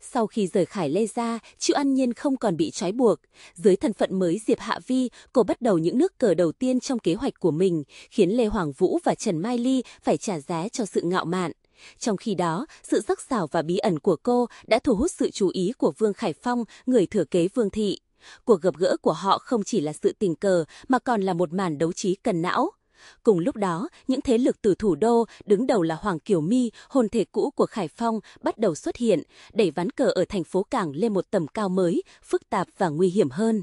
Sau khi rời Khải Lê ra, Triệu An Nhiên không còn bị trói buộc. Dưới thân phận mới Diệp Hạ Vi, cô bắt đầu những nước cờ đầu tiên trong kế hoạch của mình, khiến Lê Hoàng Vũ và Trần Mai Ly phải trả giá cho sự ngạo mạn. Trong khi đó, sự sắc sảo và bí ẩn của cô đã thu hút sự chú ý của Vương Khải Phong, người thừa kế Vương Thị. Cuộc gặp gỡ của họ không chỉ là sự tình cờ mà còn là một màn đấu trí cần não. Cùng lúc đó, những thế lực từ thủ đô, đứng đầu là Hoàng Kiều My, hồn thể cũ của Khải Phong, bắt đầu xuất hiện, đẩy ván cờ ở thành phố Cảng lên một tầm cao mới, phức tạp và nguy hiểm hơn.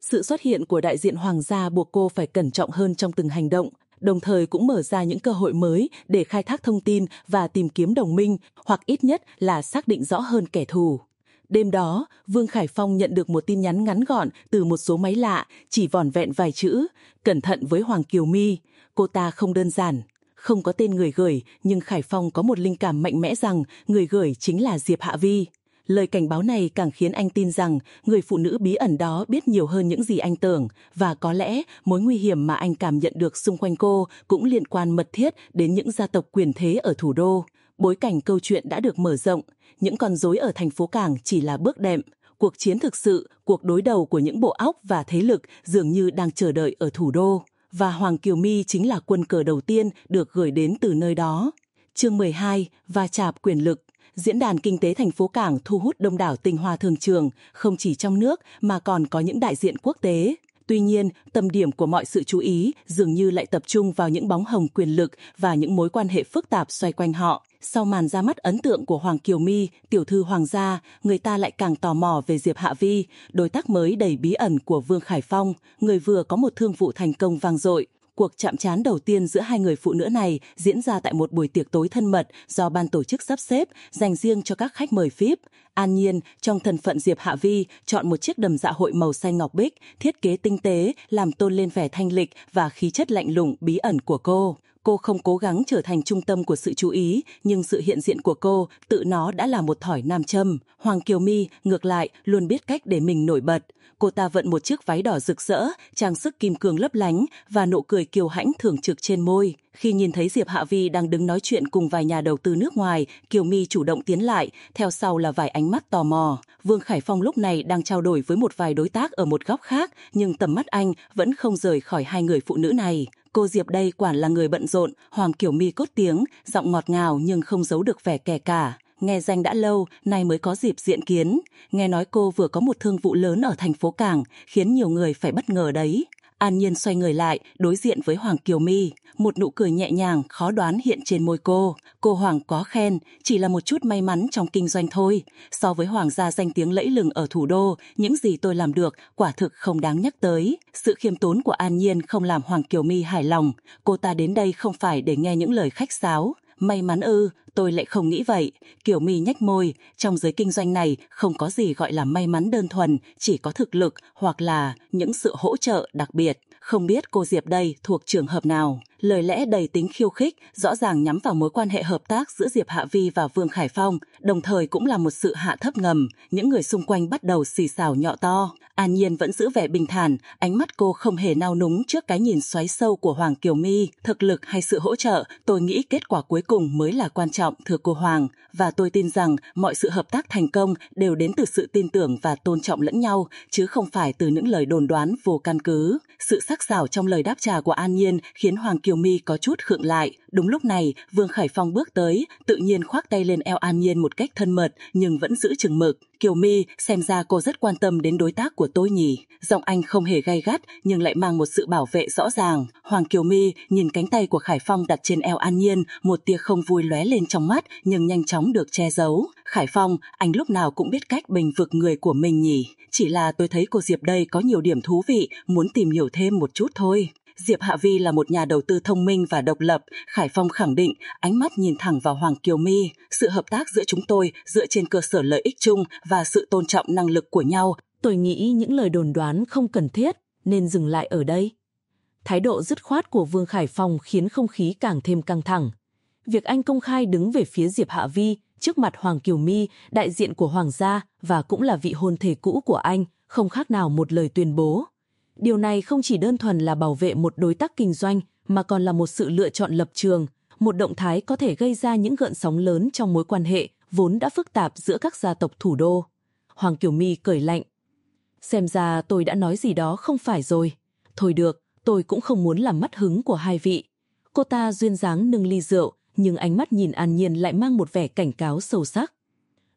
Sự xuất hiện của đại diện Hoàng gia buộc cô phải cẩn trọng hơn trong từng hành động, đồng thời cũng mở ra những cơ hội mới để khai thác thông tin và tìm kiếm đồng minh, hoặc ít nhất là xác định rõ hơn kẻ thù. Đêm đó, Vương Khải Phong nhận được một tin nhắn ngắn gọn từ một số máy lạ, chỉ vỏn vẹn vài chữ, cẩn thận với Hoàng Kiều My, cô ta không đơn giản. Không có tên người gửi, nhưng Khải Phong có một linh cảm mạnh mẽ rằng người gửi chính là Diệp Hạ Vi. Lời cảnh báo này càng khiến anh tin rằng người phụ nữ bí ẩn đó biết nhiều hơn những gì anh tưởng và có lẽ mối nguy hiểm mà anh cảm nhận được xung quanh cô cũng liên quan mật thiết đến những gia tộc quyền thế ở thủ đô. Bối cảnh câu chuyện đã được mở rộng, những con rối ở thành phố Cảng chỉ là bước đệm. Cuộc chiến thực sự, cuộc đối đầu của những bộ óc và thế lực dường như đang chờ đợi ở thủ đô. Và Hoàng Kiều My chính là quân cờ đầu tiên được gửi đến từ nơi đó. Chương 12, và chạp quyền lực. Diễn đàn Kinh tế thành phố Cảng thu hút đông đảo tinh hoa thường trường, không chỉ trong nước mà còn có những đại diện quốc tế. Tuy nhiên, tâm điểm của mọi sự chú ý dường như lại tập trung vào những bóng hồng quyền lực và những mối quan hệ phức tạp xoay quanh họ. Sau màn ra mắt ấn tượng của Hoàng Kiều My, tiểu thư Hoàng gia, người ta lại càng tò mò về Diệp Hạ Vi, đối tác mới đầy bí ẩn của Vương Khải Phong, người vừa có một thương vụ thành công vang dội. Cuộc chạm trán đầu tiên giữa hai người phụ nữ này diễn ra tại một buổi tiệc tối thân mật do ban tổ chức sắp xếp dành riêng cho các khách mời phíp An Nhiên, trong thân phận Diệp Hạ Vi, chọn một chiếc đầm dạ hội màu xanh ngọc bích, thiết kế tinh tế, làm tôn lên vẻ thanh lịch và khí chất lạnh lùng bí ẩn của cô. Cô không cố gắng trở thành trung tâm của sự chú ý, nhưng sự hiện diện của cô tự nó đã là một thỏi nam châm. Hoàng Kiều My, ngược lại, luôn biết cách để mình nổi bật. Cô ta vận một chiếc váy đỏ rực rỡ, trang sức kim cương lấp lánh và nụ cười kiều hãnh thường trực trên môi. Khi nhìn thấy Diệp Hạ Vi đang đứng nói chuyện cùng vài nhà đầu tư nước ngoài, Kiều My chủ động tiến lại, theo sau là vài ánh mắt tò mò. Vương Khải Phong lúc này đang trao đổi với một vài đối tác ở một góc khác, nhưng tầm mắt anh vẫn không rời khỏi hai người phụ nữ này. Cô Diệp đây quả là người bận rộn, Hoàng kiểu mi cốt tiếng, giọng ngọt ngào nhưng không giấu được vẻ kẻ cả. Nghe danh đã lâu, nay mới có dịp diện kiến. Nghe nói cô vừa có một thương vụ lớn ở thành phố Cảng, khiến nhiều người phải bất ngờ đấy. An Nhiên xoay người lại, đối diện với Hoàng Kiều My. Một nụ cười nhẹ nhàng, khó đoán hiện trên môi cô. Cô Hoàng có khen, chỉ là một chút may mắn trong kinh doanh thôi. So với Hoàng gia danh tiếng lẫy lừng ở thủ đô, những gì tôi làm được quả thực không đáng nhắc tới. Sự khiêm tốn của An Nhiên không làm Hoàng Kiều My hài lòng. Cô ta đến đây không phải để nghe những lời khách sáo. May mắn ư, tôi lại không nghĩ vậy. Kiều My nhách môi, trong giới kinh doanh này không có gì gọi là may mắn đơn thuần, chỉ có thực lực hoặc là những sự hỗ trợ đặc biệt. Không biết cô Diệp đây thuộc trường hợp nào. Lời lẽ đầy tính khiêu khích, rõ ràng nhắm vào mối quan hệ hợp tác giữa Diệp Hạ Vi và Vương Khải Phong, đồng thời cũng là một sự hạ thấp ngầm. Những người xung quanh bắt đầu xì xào nhọ to. An Nhiên vẫn giữ vẻ bình thản, ánh mắt cô không hề nao núng trước cái nhìn xoáy sâu của Hoàng Kiều My. Thực lực hay sự hỗ trợ, tôi nghĩ kết quả cuối cùng mới là quan trọng, thưa cô Hoàng. Và tôi tin rằng mọi sự hợp tác thành công đều đến từ sự tin tưởng và tôn trọng lẫn nhau, chứ không phải từ những lời đồn đoán vô căn cứ. Sự sắc sảo trong lời đáp trả của An Nhiên khiến Hoàng Kiều Kiều My có chút khựng lại. Đúng lúc này, Vương Khải Phong bước tới, tự nhiên khoác tay lên eo An Nhiên một cách thân mật, nhưng vẫn giữ chừng mực. Kiều My, xem ra cô rất quan tâm đến đối tác của tôi nhỉ. Giọng anh không hề gay gắt, nhưng lại mang một sự bảo vệ rõ ràng. Hoàng Kiều My nhìn cánh tay của Khải Phong đặt trên eo An Nhiên, một tia không vui lóe lên trong mắt, nhưng nhanh chóng được che giấu. Khải Phong, anh lúc nào cũng biết cách bình vực người của mình nhỉ. Chỉ là tôi thấy cô Diệp đây có nhiều điểm thú vị, muốn tìm hiểu thêm một chút thôi. Diệp Hạ Vi là một nhà đầu tư thông minh và độc lập, Khải Phong khẳng định, ánh mắt nhìn thẳng vào Hoàng Kiều My. Sự hợp tác giữa chúng tôi dựa trên cơ sở lợi ích chung và sự tôn trọng năng lực của nhau. Tôi nghĩ những lời đồn đoán không cần thiết, nên dừng lại ở đây. Thái độ dứt khoát của Vương Khải Phong khiến không khí càng thêm căng thẳng. Việc anh công khai đứng về phía Diệp Hạ Vi trước mặt Hoàng Kiều My, đại diện của Hoàng gia và cũng là vị hôn thề cũ của anh, không khác nào một lời tuyên bố. Điều này không chỉ đơn thuần là bảo vệ một đối tác kinh doanh, mà còn là một sự lựa chọn lập trường, một động thái có thể gây ra những gợn sóng lớn trong mối quan hệ vốn đã phức tạp giữa các gia tộc thủ đô. Hoàng Kiều My cười lạnh. Xem ra tôi đã nói gì đó không phải rồi. Thôi được, tôi cũng không muốn làm mất hứng của hai vị. Cô ta duyên dáng nâng ly rượu, nhưng ánh mắt nhìn An Nhiên lại mang một vẻ cảnh cáo sâu sắc.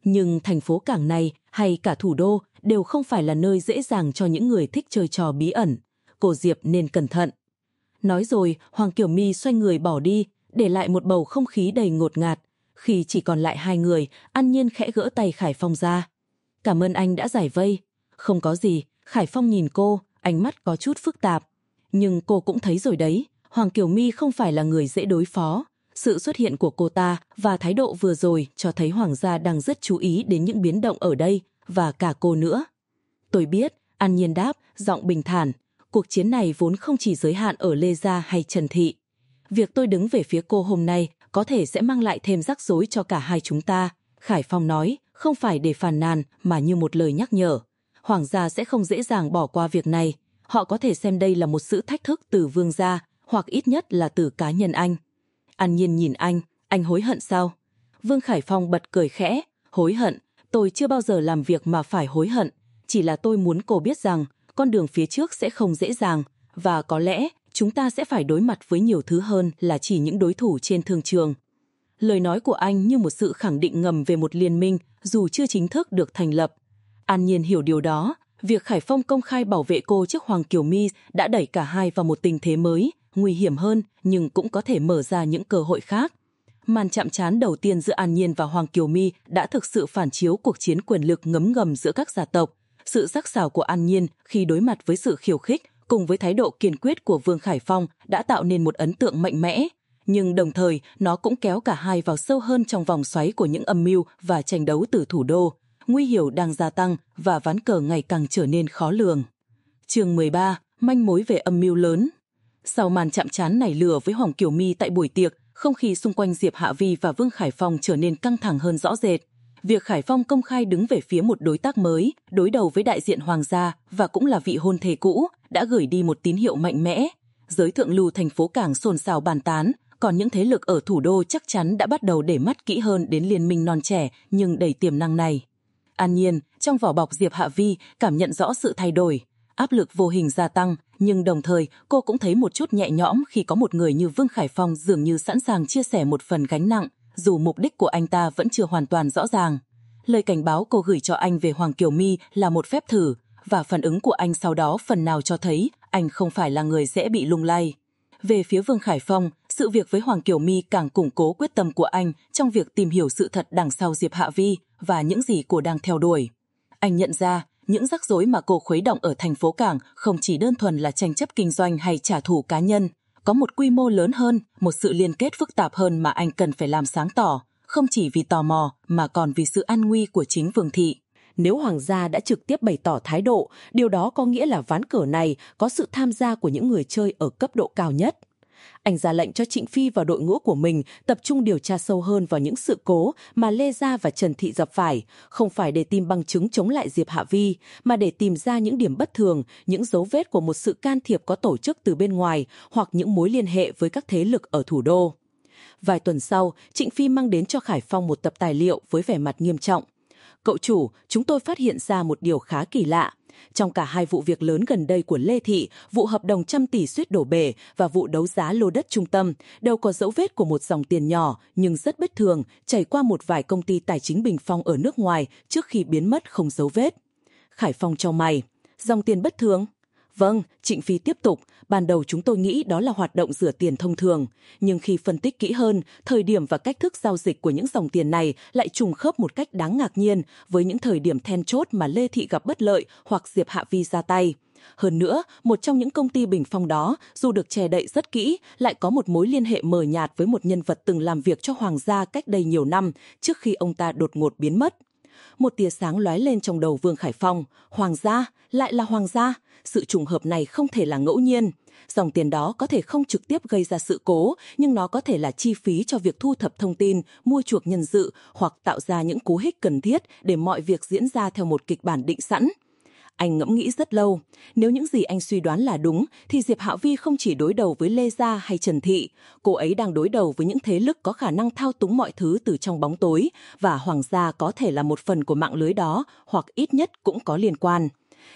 Nhưng thành phố cảng này hay cả thủ đô đều không phải là nơi dễ dàng cho những người thích chơi trò bí ẩn. Cô Diệp nên cẩn thận. Nói rồi, Hoàng Kiều My xoay người bỏ đi, để lại một bầu không khí đầy ngột ngạt. Khi chỉ còn lại hai người, An Nhiên khẽ gỡ tay Khải Phong ra. Cảm ơn anh đã giải vây. Không có gì, Khải Phong nhìn cô, ánh mắt có chút phức tạp. Nhưng cô cũng thấy rồi đấy, Hoàng Kiều My không phải là người dễ đối phó. Sự xuất hiện của cô ta và thái độ vừa rồi cho thấy Hoàng gia đang rất chú ý đến những biến động ở đây và cả cô nữa. Tôi biết, An Nhiên đáp, giọng bình thản. Cuộc chiến này vốn không chỉ giới hạn ở Lê Gia hay Trần Thị. Việc tôi đứng về phía cô hôm nay có thể sẽ mang lại thêm rắc rối cho cả hai chúng ta. Khải Phong nói, không phải để phàn nàn mà như một lời nhắc nhở. Hoàng gia sẽ không dễ dàng bỏ qua việc này. Họ có thể xem đây là một sự thách thức từ vương gia, hoặc ít nhất là từ cá nhân anh. An Nhiên nhìn anh, anh hối hận sao? Vương Khải Phong bật cười khẽ, hối hận, tôi chưa bao giờ làm việc mà phải hối hận. Chỉ là tôi muốn cô biết rằng con đường phía trước sẽ không dễ dàng và có lẽ chúng ta sẽ phải đối mặt với nhiều thứ hơn là chỉ những đối thủ trên thương trường. Lời nói của anh như một sự khẳng định ngầm về một liên minh dù chưa chính thức được thành lập. An Nhiên hiểu điều đó, việc Khải Phong công khai bảo vệ cô trước Hoàng Kiều My đã đẩy cả hai vào một tình thế mới, nguy hiểm hơn nhưng cũng có thể mở ra những cơ hội khác. Màn chạm trán đầu tiên giữa An Nhiên và Hoàng Kiều My đã thực sự phản chiếu cuộc chiến quyền lực ngấm ngầm giữa các gia tộc. Sự sắc sảo của An Nhiên khi đối mặt với sự khiêu khích cùng với thái độ kiên quyết của Vương Khải Phong đã tạo nên một ấn tượng mạnh mẽ. Nhưng đồng thời, nó cũng kéo cả hai vào sâu hơn trong vòng xoáy của những âm mưu và tranh đấu từ thủ đô. Nguy hiểm đang gia tăng và ván cờ ngày càng trở nên khó lường. chương 13, manh mối về âm mưu lớn. Sau màn chạm trán nảy lửa với Hoàng Kiều My tại buổi tiệc, không khí xung quanh Diệp Hạ Vi và Vương Khải Phong trở nên căng thẳng hơn rõ rệt. Việc Khải Phong công khai đứng về phía một đối tác mới, đối đầu với đại diện Hoàng gia và cũng là vị hôn thê cũ, đã gửi đi một tín hiệu mạnh mẽ. Giới thượng lưu thành phố Cảng xôn xao bàn tán, còn những thế lực ở thủ đô chắc chắn đã bắt đầu để mắt kỹ hơn đến liên minh non trẻ nhưng đầy tiềm năng này. An nhiên, trong vỏ bọc Diệp Hạ Vi cảm nhận rõ sự thay đổi, áp lực vô hình gia tăng, nhưng đồng thời cô cũng thấy một chút nhẹ nhõm khi có một người như Vương Khải Phong dường như sẵn sàng chia sẻ một phần gánh nặng, dù mục đích của anh ta vẫn chưa hoàn toàn rõ ràng. Lời cảnh báo cô gửi cho anh về Hoàng Kiều My là một phép thử, và phản ứng của anh sau đó phần nào cho thấy anh không phải là người dễ bị lung lay. Về phía Vương Khải Phong, sự việc với Hoàng Kiều My càng củng cố quyết tâm của anh trong việc tìm hiểu sự thật đằng sau Diệp Hạ Vi và những gì cô đang theo đuổi. Anh nhận ra, những rắc rối mà cô khuấy động ở thành phố Cảng không chỉ đơn thuần là tranh chấp kinh doanh hay trả thù cá nhân, có một quy mô lớn hơn, một sự liên kết phức tạp hơn mà anh cần phải làm sáng tỏ, không chỉ vì tò mò mà còn vì sự an nguy của chính Vương Thị. Nếu Hoàng gia đã trực tiếp bày tỏ thái độ, điều đó có nghĩa là ván cờ này có sự tham gia của những người chơi ở cấp độ cao nhất. Anh ra lệnh cho Trịnh Phi và đội ngũ của mình tập trung điều tra sâu hơn vào những sự cố mà Lê Gia và Trần Thị gặp phải, không phải để tìm bằng chứng chống lại Diệp Hạ Vi, mà để tìm ra những điểm bất thường, những dấu vết của một sự can thiệp có tổ chức từ bên ngoài hoặc những mối liên hệ với các thế lực ở thủ đô. Vài tuần sau, Trịnh Phi mang đến cho Khải Phong một tập tài liệu với vẻ mặt nghiêm trọng. Cậu chủ, chúng tôi phát hiện ra một điều khá kỳ lạ. Trong cả hai vụ việc lớn gần đây của Lê Thị, vụ hợp đồng trăm tỷ suýt đổ bể và vụ đấu giá lô đất trung tâm đều có dấu vết của một dòng tiền nhỏ nhưng rất bất thường chảy qua một vài công ty tài chính bình phong ở nước ngoài trước khi biến mất không dấu vết. Khải Phong cho mày, dòng tiền bất thường? Vâng, Trịnh Phi tiếp tục, ban đầu chúng tôi nghĩ đó là hoạt động rửa tiền thông thường. Nhưng khi phân tích kỹ hơn, thời điểm và cách thức giao dịch của những dòng tiền này lại trùng khớp một cách đáng ngạc nhiên với những thời điểm then chốt mà Lê Thị gặp bất lợi hoặc Diệp Hạ Vi ra tay. Hơn nữa, một trong những công ty bình phong đó, dù được che đậy rất kỹ, lại có một mối liên hệ mờ nhạt với một nhân vật từng làm việc cho Hoàng gia cách đây nhiều năm, trước khi ông ta đột ngột biến mất. Một tia sáng lóe lên trong đầu Vương Khải Phong. Hoàng gia? Lại là hoàng gia? Sự trùng hợp này không thể là ngẫu nhiên. Dòng tiền đó có thể không trực tiếp gây ra sự cố, nhưng nó có thể là chi phí cho việc thu thập thông tin, mua chuộc nhân sự hoặc tạo ra những cú hích cần thiết để mọi việc diễn ra theo một kịch bản định sẵn. Anh ngẫm nghĩ rất lâu. Nếu những gì anh suy đoán là đúng, thì Diệp Hạ Vi không chỉ đối đầu với Lê Gia hay Trần Thị. Cô ấy đang đối đầu với những thế lực có khả năng thao túng mọi thứ từ trong bóng tối, và Hoàng gia có thể là một phần của mạng lưới đó, hoặc ít nhất cũng có liên quan.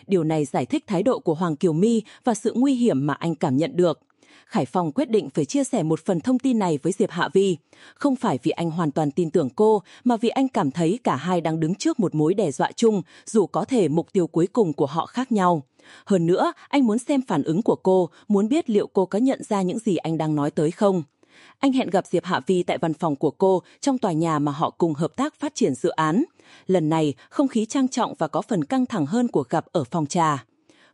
Điều này giải thích thái độ của Hoàng Kiều My và sự nguy hiểm mà anh cảm nhận được. Khải Phong quyết định phải chia sẻ một phần thông tin này với Diệp Hạ Vi. Không phải vì anh hoàn toàn tin tưởng cô, mà vì anh cảm thấy cả hai đang đứng trước một mối đe dọa chung, dù có thể mục tiêu cuối cùng của họ khác nhau. Hơn nữa, anh muốn xem phản ứng của cô, muốn biết liệu cô có nhận ra những gì anh đang nói tới không. Anh hẹn gặp Diệp Hạ Vi tại văn phòng của cô trong tòa nhà mà họ cùng hợp tác phát triển dự án. Lần này, không khí trang trọng và có phần căng thẳng hơn cuộc gặp ở phòng trà.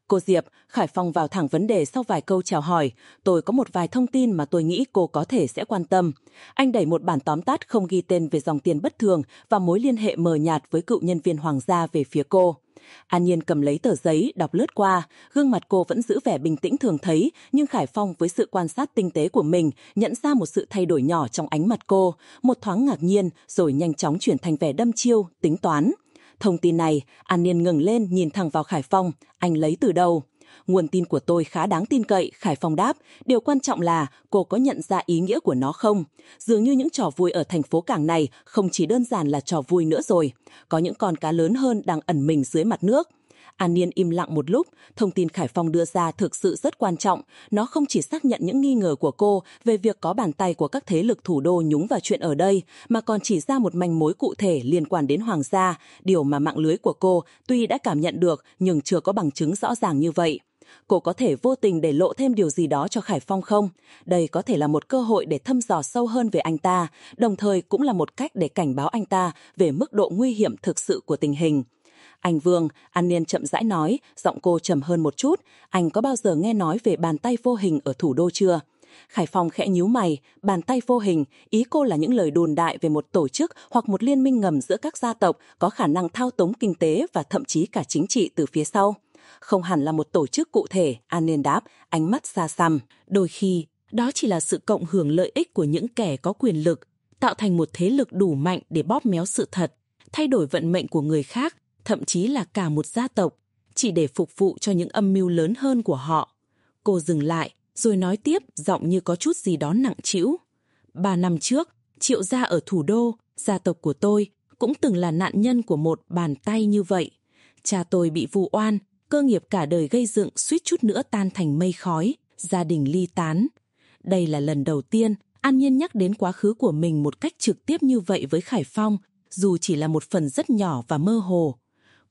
Cô Diệp, Khải Phong vào thẳng vấn đề sau vài câu chào hỏi. Tôi có một vài thông tin mà tôi nghĩ cô có thể sẽ quan tâm. Anh đẩy một bản tóm tắt không ghi tên về dòng tiền bất thường và mối liên hệ mờ nhạt với cựu nhân viên hoàng gia về phía cô. An Nhiên cầm lấy tờ giấy, đọc lướt qua, gương mặt cô vẫn giữ vẻ bình tĩnh thường thấy, nhưng Khải Phong với sự quan sát tinh tế của mình nhận ra một sự thay đổi nhỏ trong ánh mặt cô, một thoáng ngạc nhiên rồi nhanh chóng chuyển thành vẻ đâm chiêu, tính toán. Thông tin này, An Nhiên ngừng lên nhìn thẳng vào Khải Phong, anh lấy từ đâu? Nguồn tin của tôi khá đáng tin cậy, Khải Phong đáp. Điều quan trọng là cô có nhận ra ý nghĩa của nó không? Dường như những trò vui ở thành phố cảng này không chỉ đơn giản là trò vui nữa rồi. Có những con cá lớn hơn đang ẩn mình dưới mặt nước. An Niên im lặng một lúc, thông tin Khải Phong đưa ra thực sự rất quan trọng. Nó không chỉ xác nhận những nghi ngờ của cô về việc có bàn tay của các thế lực thủ đô nhúng vào chuyện ở đây, mà còn chỉ ra một manh mối cụ thể liên quan đến Hoàng gia, điều mà mạng lưới của cô tuy đã cảm nhận được nhưng chưa có bằng chứng rõ ràng như vậy. Cô có thể vô tình để lộ thêm điều gì đó cho Khải Phong không? Đây có thể là một cơ hội để thăm dò sâu hơn về anh ta, đồng thời cũng là một cách để cảnh báo anh ta về mức độ nguy hiểm thực sự của tình hình. Anh Vương, An Niên chậm rãi nói, giọng cô trầm hơn một chút. Anh có bao giờ nghe nói về bàn tay vô hình ở thủ đô chưa? Khải Phong khẽ nhíu mày, bàn tay vô hình, ý cô là những lời đồn đại về một tổ chức hoặc một liên minh ngầm giữa các gia tộc có khả năng thao túng kinh tế và thậm chí cả chính trị từ phía sau. Không hẳn là một tổ chức cụ thể, An Niên đáp, ánh mắt xa xăm. Đôi khi, đó chỉ là sự cộng hưởng lợi ích của những kẻ có quyền lực, tạo thành một thế lực đủ mạnh để bóp méo sự thật, thay đổi vận mệnh của người khác thậm chí là cả một gia tộc, chỉ để phục vụ cho những âm mưu lớn hơn của họ. Cô dừng lại, rồi nói tiếp giọng như có chút gì đó nặng trĩu. Ba năm trước, triệu gia ở thủ đô, gia tộc của tôi cũng từng là nạn nhân của một bàn tay như vậy. Cha tôi bị vụ oan, cơ nghiệp cả đời gây dựng suýt chút nữa tan thành mây khói, gia đình ly tán. Đây là lần đầu tiên An Nhiên nhắc đến quá khứ của mình một cách trực tiếp như vậy với Khải Phong, dù chỉ là một phần rất nhỏ và mơ hồ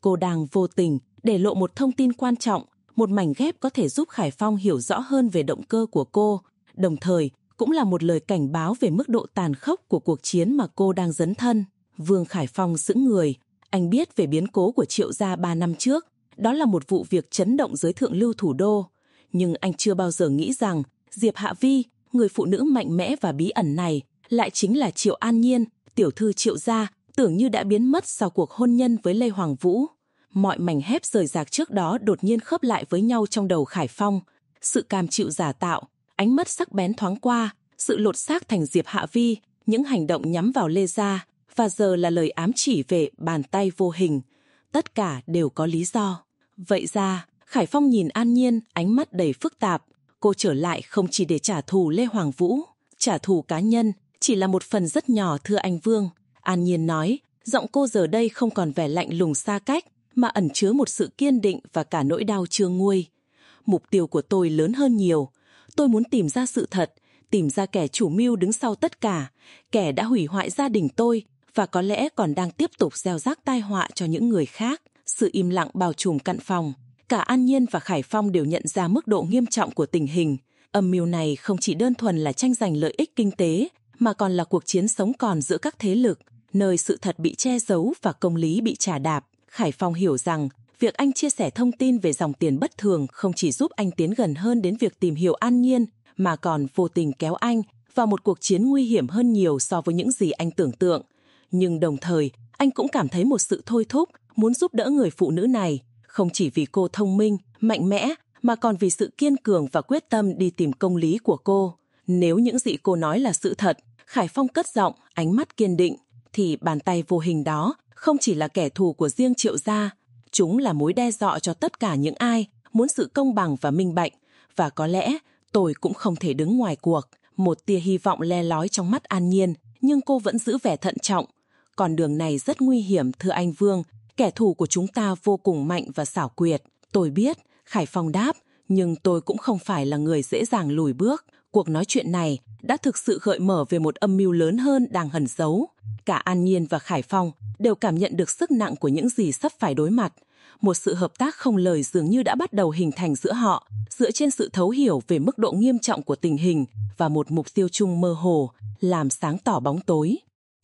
cô đang vô tình để lộ một thông tin quan trọng, một mảnh ghép có thể giúp Khải Phong hiểu rõ hơn về động cơ của cô, đồng thời cũng là một lời cảnh báo về mức độ tàn khốc của cuộc chiến mà cô đang dấn thân. Vương Khải Phong sững người, anh biết về biến cố của Triệu Gia ba năm trước, đó là một vụ việc chấn động giới thượng lưu thủ đô. Nhưng anh chưa bao giờ nghĩ rằng Diệp Hạ Vi, người phụ nữ mạnh mẽ và bí ẩn này, lại chính là Triệu An Nhiên, tiểu thư Triệu Gia, tưởng như đã biến mất sau cuộc hôn nhân với Lê Hoàng Vũ. Mọi mảnh hép rời rạc trước đó đột nhiên khớp lại với nhau trong đầu Khải Phong. Sự cam chịu giả tạo, ánh mắt sắc bén thoáng qua, sự lột xác thành Diệp Hạ Vi, những hành động nhắm vào Lê Gia, và giờ là lời ám chỉ về bàn tay vô hình. Tất cả đều có lý do. Vậy ra, Khải Phong nhìn An Nhiên, ánh mắt đầy phức tạp. Cô trở lại không chỉ để trả thù Lê Hoàng Vũ, trả thù cá nhân, chỉ là một phần rất nhỏ thưa anh Vương. An Nhiên nói, giọng cô giờ đây không còn vẻ lạnh lùng xa cách, mà ẩn chứa một sự kiên định và cả nỗi đau chưa nguôi. Mục tiêu của tôi lớn hơn nhiều. Tôi muốn tìm ra sự thật, tìm ra kẻ chủ mưu đứng sau tất cả, kẻ đã hủy hoại gia đình tôi và có lẽ còn đang tiếp tục gieo rắc tai họa cho những người khác. Sự im lặng bao trùm căn phòng. Cả An Nhiên và Khải Phong đều nhận ra mức độ nghiêm trọng của tình hình. Âm mưu này không chỉ đơn thuần là tranh giành lợi ích kinh tế, mà còn là cuộc chiến sống còn giữa các thế lực, nơi sự thật bị che giấu và công lý bị trả đạp. Khải Phong hiểu rằng việc anh chia sẻ thông tin về dòng tiền bất thường không chỉ giúp anh tiến gần hơn đến việc tìm hiểu an nhiên, mà còn vô tình kéo anh vào một cuộc chiến nguy hiểm hơn nhiều so với những gì anh tưởng tượng. Nhưng đồng thời, anh cũng cảm thấy một sự thôi thúc muốn giúp đỡ người phụ nữ này, không chỉ vì cô thông minh, mạnh mẽ, mà còn vì sự kiên cường và quyết tâm đi tìm công lý của cô. Nếu những gì cô nói là sự thật, Khải Phong cất giọng, ánh mắt kiên định, thì bàn tay vô hình đó không chỉ là kẻ thù của riêng triệu gia. Chúng là mối đe dọa cho tất cả những ai muốn sự công bằng và minh bạch, và có lẽ tôi cũng không thể đứng ngoài cuộc. Một tia hy vọng le lói trong mắt An Nhiên, nhưng cô vẫn giữ vẻ thận trọng. Con đường này rất nguy hiểm, thưa anh Vương. Kẻ thù của chúng ta vô cùng mạnh và xảo quyệt. Tôi biết, Khải Phong đáp, nhưng tôi cũng không phải là người dễ dàng lùi bước. Cuộc nói chuyện này đã thực sự gợi mở về một âm mưu lớn hơn đang hẩn giấu. Cả An Nhiên và Khải Phong đều cảm nhận được sức nặng của những gì sắp phải đối mặt. Một sự hợp tác không lời dường như đã bắt đầu hình thành giữa họ, dựa trên sự thấu hiểu về mức độ nghiêm trọng của tình hình và một mục tiêu chung mơ hồ, làm sáng tỏ bóng tối.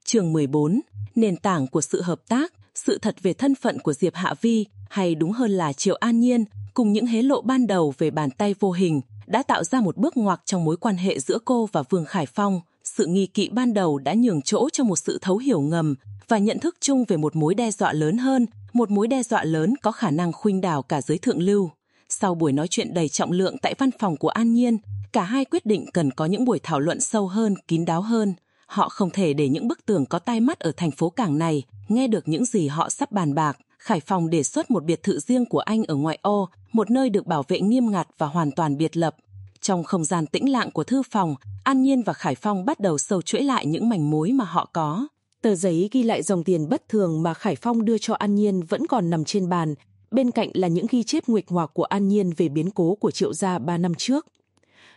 Chương 14. Nền tảng của sự hợp tác, sự thật về thân phận của Diệp Hạ Vi, hay đúng hơn là Triệu An Nhiên, cùng những hé lộ ban đầu về bàn tay vô hình, đã tạo ra một bước ngoặt trong mối quan hệ giữa cô và Vương Khải Phong. Sự nghi kỵ ban đầu đã nhường chỗ cho một sự thấu hiểu ngầm và nhận thức chung về một mối đe dọa lớn hơn, một mối đe dọa lớn có khả năng khuynh đảo cả giới thượng lưu. Sau buổi nói chuyện đầy trọng lượng tại văn phòng của An Nhiên, cả hai quyết định cần có những buổi thảo luận sâu hơn, kín đáo hơn. Họ không thể để những bức tường có tai mắt ở thành phố cảng này nghe được những gì họ sắp bàn bạc. Khải Phong đề xuất một biệt thự riêng của anh ở ngoại ô, một nơi được bảo vệ nghiêm ngặt và hoàn toàn biệt lập. Trong không gian tĩnh lặng của thư phòng, An Nhiên và Khải Phong bắt đầu sâu chuỗi lại những mảnh mối mà họ có. Tờ giấy ghi lại dòng tiền bất thường mà Khải Phong đưa cho An Nhiên vẫn còn nằm trên bàn, bên cạnh là những ghi chép nguệch ngoạc của An Nhiên về biến cố của Triệu Gia ba năm trước.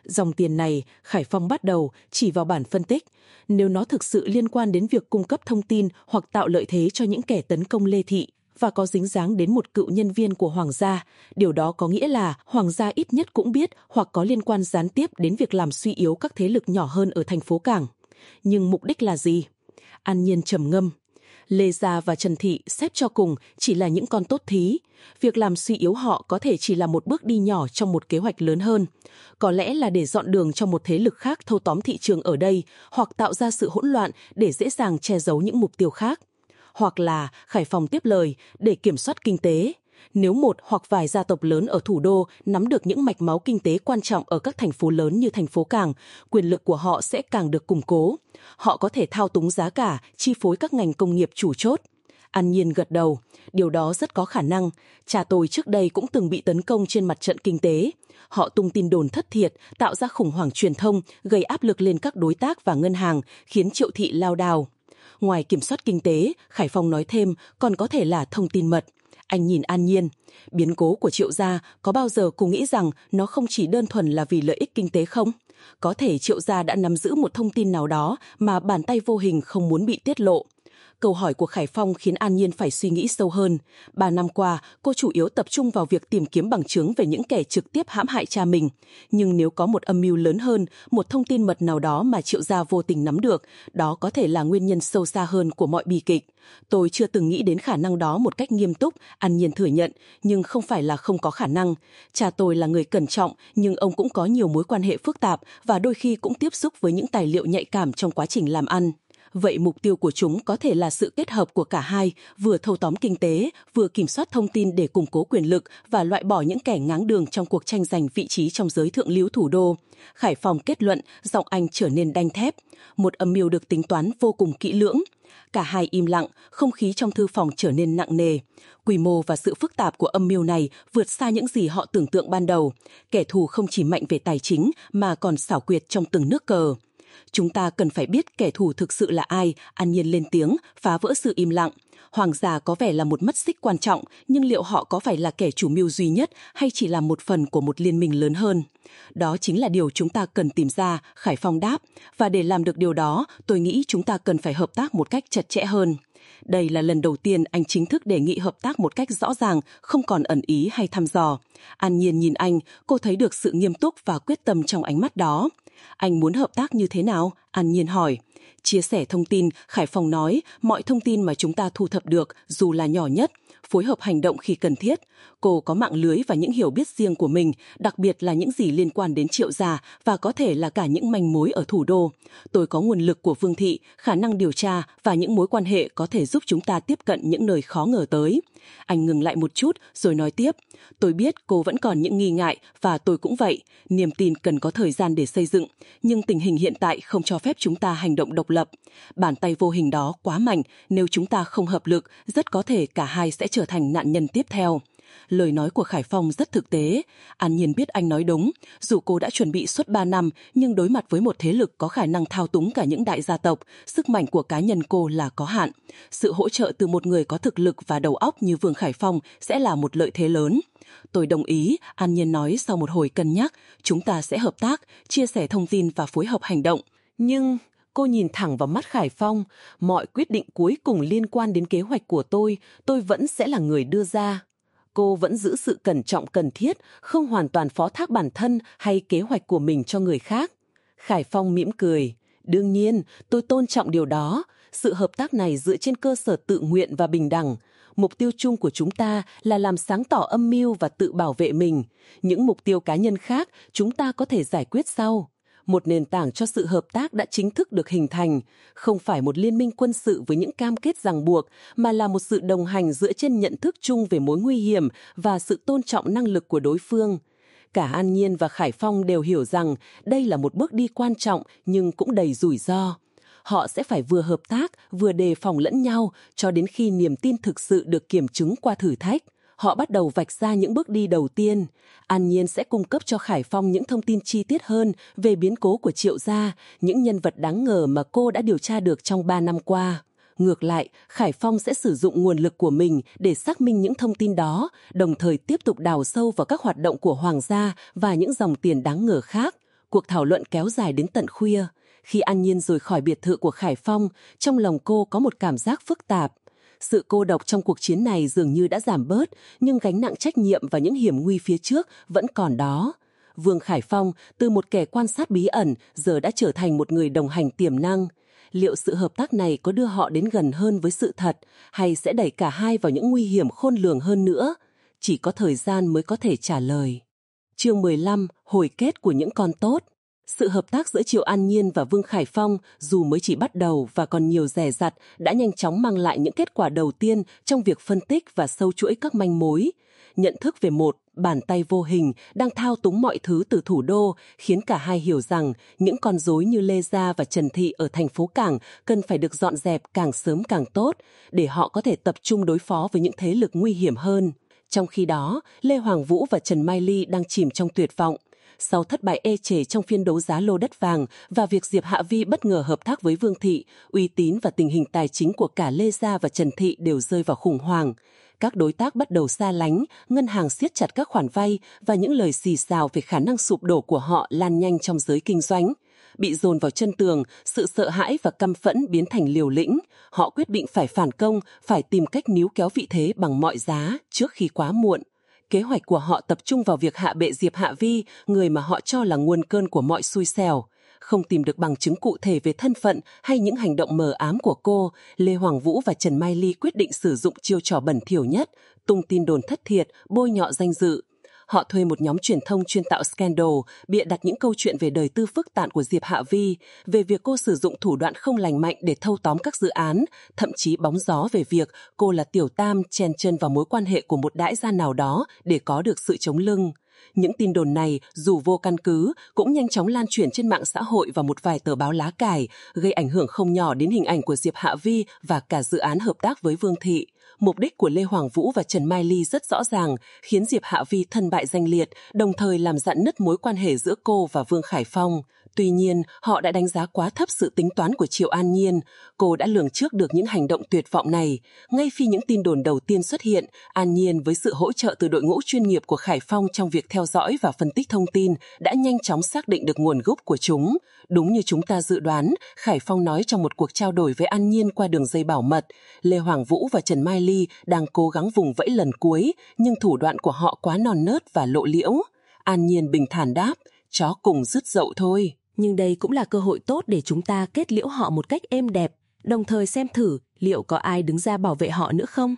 Dòng tiền này, Khải Phong bắt đầu chỉ vào bản phân tích. Nếu nó thực sự liên quan đến việc cung cấp thông tin hoặc tạo lợi thế cho những kẻ tấn công Lê Thị và có dính dáng đến một cựu nhân viên của Hoàng gia, điều đó có nghĩa là Hoàng gia ít nhất cũng biết hoặc có liên quan gián tiếp đến việc làm suy yếu các thế lực nhỏ hơn ở thành phố Cảng. Nhưng mục đích là gì? An Nhiên trầm ngâm. Lê Gia và Trần Thị xếp cho cùng chỉ là những con tốt thí. Việc làm suy yếu họ có thể chỉ là một bước đi nhỏ trong một kế hoạch lớn hơn. Có lẽ là để dọn đường cho một thế lực khác thâu tóm thị trường ở đây hoặc tạo ra sự hỗn loạn để dễ dàng che giấu những mục tiêu khác. Hoặc là Khải Phòng tiếp lời để kiểm soát kinh tế. Nếu một hoặc vài gia tộc lớn ở thủ đô nắm được những mạch máu kinh tế quan trọng ở các thành phố lớn như thành phố Cảng, quyền lực của họ sẽ càng được củng cố. Họ có thể thao túng giá cả, chi phối các ngành công nghiệp chủ chốt. An Nhiên gật đầu, điều đó rất có khả năng. Cha tôi trước đây cũng từng bị tấn công trên mặt trận kinh tế. Họ tung tin đồn thất thiệt, tạo ra khủng hoảng truyền thông, gây áp lực lên các đối tác và ngân hàng, khiến triệu thị lao đào. Ngoài kiểm soát kinh tế, Khải Phong nói thêm còn có thể là thông tin mật. Anh nhìn an nhiên. Biến cố của triệu gia có bao giờ cô nghĩ rằng nó không chỉ đơn thuần là vì lợi ích kinh tế không? Có thể triệu gia đã nắm giữ một thông tin nào đó mà bàn tay vô hình không muốn bị tiết lộ. Câu hỏi của Khải Phong khiến An Nhiên phải suy nghĩ sâu hơn. Ba năm qua, cô chủ yếu tập trung vào việc tìm kiếm bằng chứng về những kẻ trực tiếp hãm hại cha mình. Nhưng nếu có một âm mưu lớn hơn, một thông tin mật nào đó mà triệu gia vô tình nắm được, đó có thể là nguyên nhân sâu xa hơn của mọi bi kịch. Tôi chưa từng nghĩ đến khả năng đó một cách nghiêm túc, An Nhiên thừa nhận, nhưng không phải là không có khả năng. Cha tôi là người cẩn trọng, nhưng ông cũng có nhiều mối quan hệ phức tạp và đôi khi cũng tiếp xúc với những tài liệu nhạy cảm trong quá trình làm ăn. Vậy mục tiêu của chúng có thể là sự kết hợp của cả hai, vừa thâu tóm kinh tế, vừa kiểm soát thông tin để củng cố quyền lực và loại bỏ những kẻ ngáng đường trong cuộc tranh giành vị trí trong giới thượng lưu thủ đô. Khải Phòng kết luận, giọng anh trở nên đanh thép. Một âm mưu được tính toán vô cùng kỹ lưỡng. Cả hai im lặng, không khí trong thư phòng trở nên nặng nề. Quy mô và sự phức tạp của âm mưu này vượt xa những gì họ tưởng tượng ban đầu. Kẻ thù không chỉ mạnh về tài chính mà còn xảo quyệt trong từng nước cờ. Chúng ta cần phải biết kẻ thù thực sự là ai, an nhiên lên tiếng, phá vỡ sự im lặng. Hoàng gia có vẻ là một mắt xích quan trọng, nhưng liệu họ có phải là kẻ chủ mưu duy nhất hay chỉ là một phần của một liên minh lớn hơn? Đó chính là điều chúng ta cần tìm ra, Khải Phong đáp. Và để làm được điều đó, tôi nghĩ chúng ta cần phải hợp tác một cách chặt chẽ hơn. Đây là lần đầu tiên anh chính thức đề nghị hợp tác một cách rõ ràng, không còn ẩn ý hay thăm dò. An nhiên nhìn anh, cô thấy được sự nghiêm túc và quyết tâm trong ánh mắt đó. Anh muốn hợp tác như thế nào? An Nhiên hỏi. Chia sẻ thông tin, Khải Phong nói, mọi thông tin mà chúng ta thu thập được, dù là nhỏ nhất, phối hợp hành động khi cần thiết. Cô có mạng lưới và những hiểu biết riêng của mình, đặc biệt là những gì liên quan đến triệu già và có thể là cả những manh mối ở thủ đô. Tôi có nguồn lực của Vương Thị, khả năng điều tra và những mối quan hệ có thể giúp chúng ta tiếp cận những nơi khó ngờ tới. Anh ngừng lại một chút rồi nói tiếp. Tôi biết cô vẫn còn những nghi ngại và tôi cũng vậy. Niềm tin cần có thời gian để xây dựng. Nhưng tình hình hiện tại không cho phép chúng ta hành động độc lập. Bàn tay vô hình đó quá mạnh. Nếu chúng ta không hợp lực, rất có thể cả hai sẽ trở thành nạn nhân tiếp theo. Lời nói của Khải Phong rất thực tế. An Nhiên biết anh nói đúng. Dù cô đã chuẩn bị suốt ba năm, nhưng đối mặt với một thế lực có khả năng thao túng cả những đại gia tộc, sức mạnh của cá nhân cô là có hạn. Sự hỗ trợ từ một người có thực lực và đầu óc như Vương Khải Phong sẽ là một lợi thế lớn. Tôi đồng ý, An Nhiên nói sau một hồi cân nhắc, chúng ta sẽ hợp tác, chia sẻ thông tin và phối hợp hành động. Nhưng cô nhìn thẳng vào mắt Khải Phong, mọi quyết định cuối cùng liên quan đến kế hoạch của tôi, tôi vẫn sẽ là người đưa ra cô vẫn giữ sự cẩn trọng cần thiết, không hoàn toàn phó thác bản thân hay kế hoạch của mình cho người khác. Khải Phong mỉm cười. Đương nhiên, tôi tôn trọng điều đó. Sự hợp tác này dựa trên cơ sở tự nguyện và bình đẳng. Mục tiêu chung của chúng ta là làm sáng tỏ âm mưu và tự bảo vệ mình. Những mục tiêu cá nhân khác chúng ta có thể giải quyết sau một nền tảng cho sự hợp tác đã chính thức được hình thành, không phải một liên minh quân sự với những cam kết ràng buộc, mà là một sự đồng hành dựa trên nhận thức chung về mối nguy hiểm và sự tôn trọng năng lực của đối phương. Cả An Nhiên và Khải Phong đều hiểu rằng đây là một bước đi quan trọng nhưng cũng đầy rủi ro. Họ sẽ phải vừa hợp tác, vừa đề phòng lẫn nhau cho đến khi niềm tin thực sự được kiểm chứng qua thử thách họ bắt đầu vạch ra những bước đi đầu tiên. An Nhiên sẽ cung cấp cho Khải Phong những thông tin chi tiết hơn về biến cố của Triệu Gia, những nhân vật đáng ngờ mà cô đã điều tra được trong ba năm qua. Ngược lại, Khải Phong sẽ sử dụng nguồn lực của mình để xác minh những thông tin đó, đồng thời tiếp tục đào sâu vào các hoạt động của Hoàng gia và những dòng tiền đáng ngờ khác. Cuộc thảo luận kéo dài đến tận khuya. Khi An Nhiên rời khỏi biệt thự của Khải Phong, trong lòng cô có một cảm giác phức tạp. Sự cô độc trong cuộc chiến này dường như đã giảm bớt, nhưng gánh nặng trách nhiệm và những hiểm nguy phía trước vẫn còn đó. Vương Khải Phong, từ một kẻ quan sát bí ẩn, giờ đã trở thành một người đồng hành tiềm năng. Liệu sự hợp tác này có đưa họ đến gần hơn với sự thật, hay sẽ đẩy cả hai vào những nguy hiểm khôn lường hơn nữa? Chỉ có thời gian mới có thể trả lời. Chương 15, hồi kết của những con tốt. Sự hợp tác giữa Triệu An Nhiên và Vương Khải Phong dù mới chỉ bắt đầu và còn nhiều rẻ rặt đã nhanh chóng mang lại những kết quả đầu tiên trong việc phân tích và sâu chuỗi các manh mối. Nhận thức về một bàn tay vô hình đang thao túng mọi thứ từ thủ đô khiến cả hai hiểu rằng những con rối như Lê Gia và Trần Thị ở thành phố Cảng cần phải được dọn dẹp càng sớm càng tốt để họ có thể tập trung đối phó với những thế lực nguy hiểm hơn. Trong khi đó, Lê Hoàng Vũ và Trần Mai Ly đang chìm trong tuyệt vọng sau thất bại ê chề trong phiên đấu giá lô đất vàng và việc Diệp Hạ Vi bất ngờ hợp tác với Vương Thị, uy tín và tình hình tài chính của cả Lê Gia và Trần Thị đều rơi vào khủng hoảng. Các đối tác bắt đầu xa lánh, ngân hàng siết chặt các khoản vay và những lời xì xào về khả năng sụp đổ của họ lan nhanh trong giới kinh doanh bị dồn vào chân tường, sự sợ hãi và căm phẫn biến thành liều lĩnh. Họ quyết định phải phản công, phải tìm cách níu kéo vị thế bằng mọi giá trước khi quá muộn kế hoạch của họ tập trung vào việc hạ bệ Diệp Hạ Vi, người mà họ cho là nguồn cơn của mọi xui xẻo. Không tìm được bằng chứng cụ thể về thân phận hay những hành động mờ ám của cô, Lê Hoàng Vũ và Trần Mai Ly quyết định sử dụng chiêu trò bẩn thỉu nhất, tung tin đồn thất thiệt, bôi nhọ danh dự, Họ thuê một nhóm truyền thông chuyên tạo scandal, bịa đặt những câu chuyện về đời tư phức tạn của Diệp Hạ Vi, về việc cô sử dụng thủ đoạn không lành mạnh để thâu tóm các dự án, thậm chí bóng gió về việc cô là tiểu tam chen chân vào mối quan hệ của một đại gia nào đó để có được sự chống lưng. Những tin đồn này, dù vô căn cứ, cũng nhanh chóng lan truyền trên mạng xã hội và một vài tờ báo lá cải, gây ảnh hưởng không nhỏ đến hình ảnh của Diệp Hạ Vi và cả dự án hợp tác với Vương Thị. Mục đích của Lê Hoàng Vũ và Trần Mai Ly rất rõ ràng, khiến Diệp Hạ Vi thân bại danh liệt, đồng thời làm dặn nứt mối quan hệ giữa cô và Vương Khải Phong. Tuy nhiên, họ đã đánh giá quá thấp sự tính toán của Triệu An Nhiên. Cô đã lường trước được những hành động tuyệt vọng này. Ngay khi những tin đồn đầu tiên xuất hiện, An Nhiên với sự hỗ trợ từ đội ngũ chuyên nghiệp của Khải Phong trong việc theo dõi và phân tích thông tin đã nhanh chóng xác định được nguồn gốc của chúng. Đúng như chúng ta dự đoán, Khải Phong nói trong một cuộc trao đổi với An Nhiên qua đường dây bảo mật, Lê Hoàng Vũ và Trần Mai Ly đang cố gắng vùng vẫy lần cuối, nhưng thủ đoạn của họ quá non nớt và lộ liễu. An Nhiên bình thản đáp, chó cùng dứt dậu thôi nhưng đây cũng là cơ hội tốt để chúng ta kết liễu họ một cách êm đẹp, đồng thời xem thử liệu có ai đứng ra bảo vệ họ nữa không.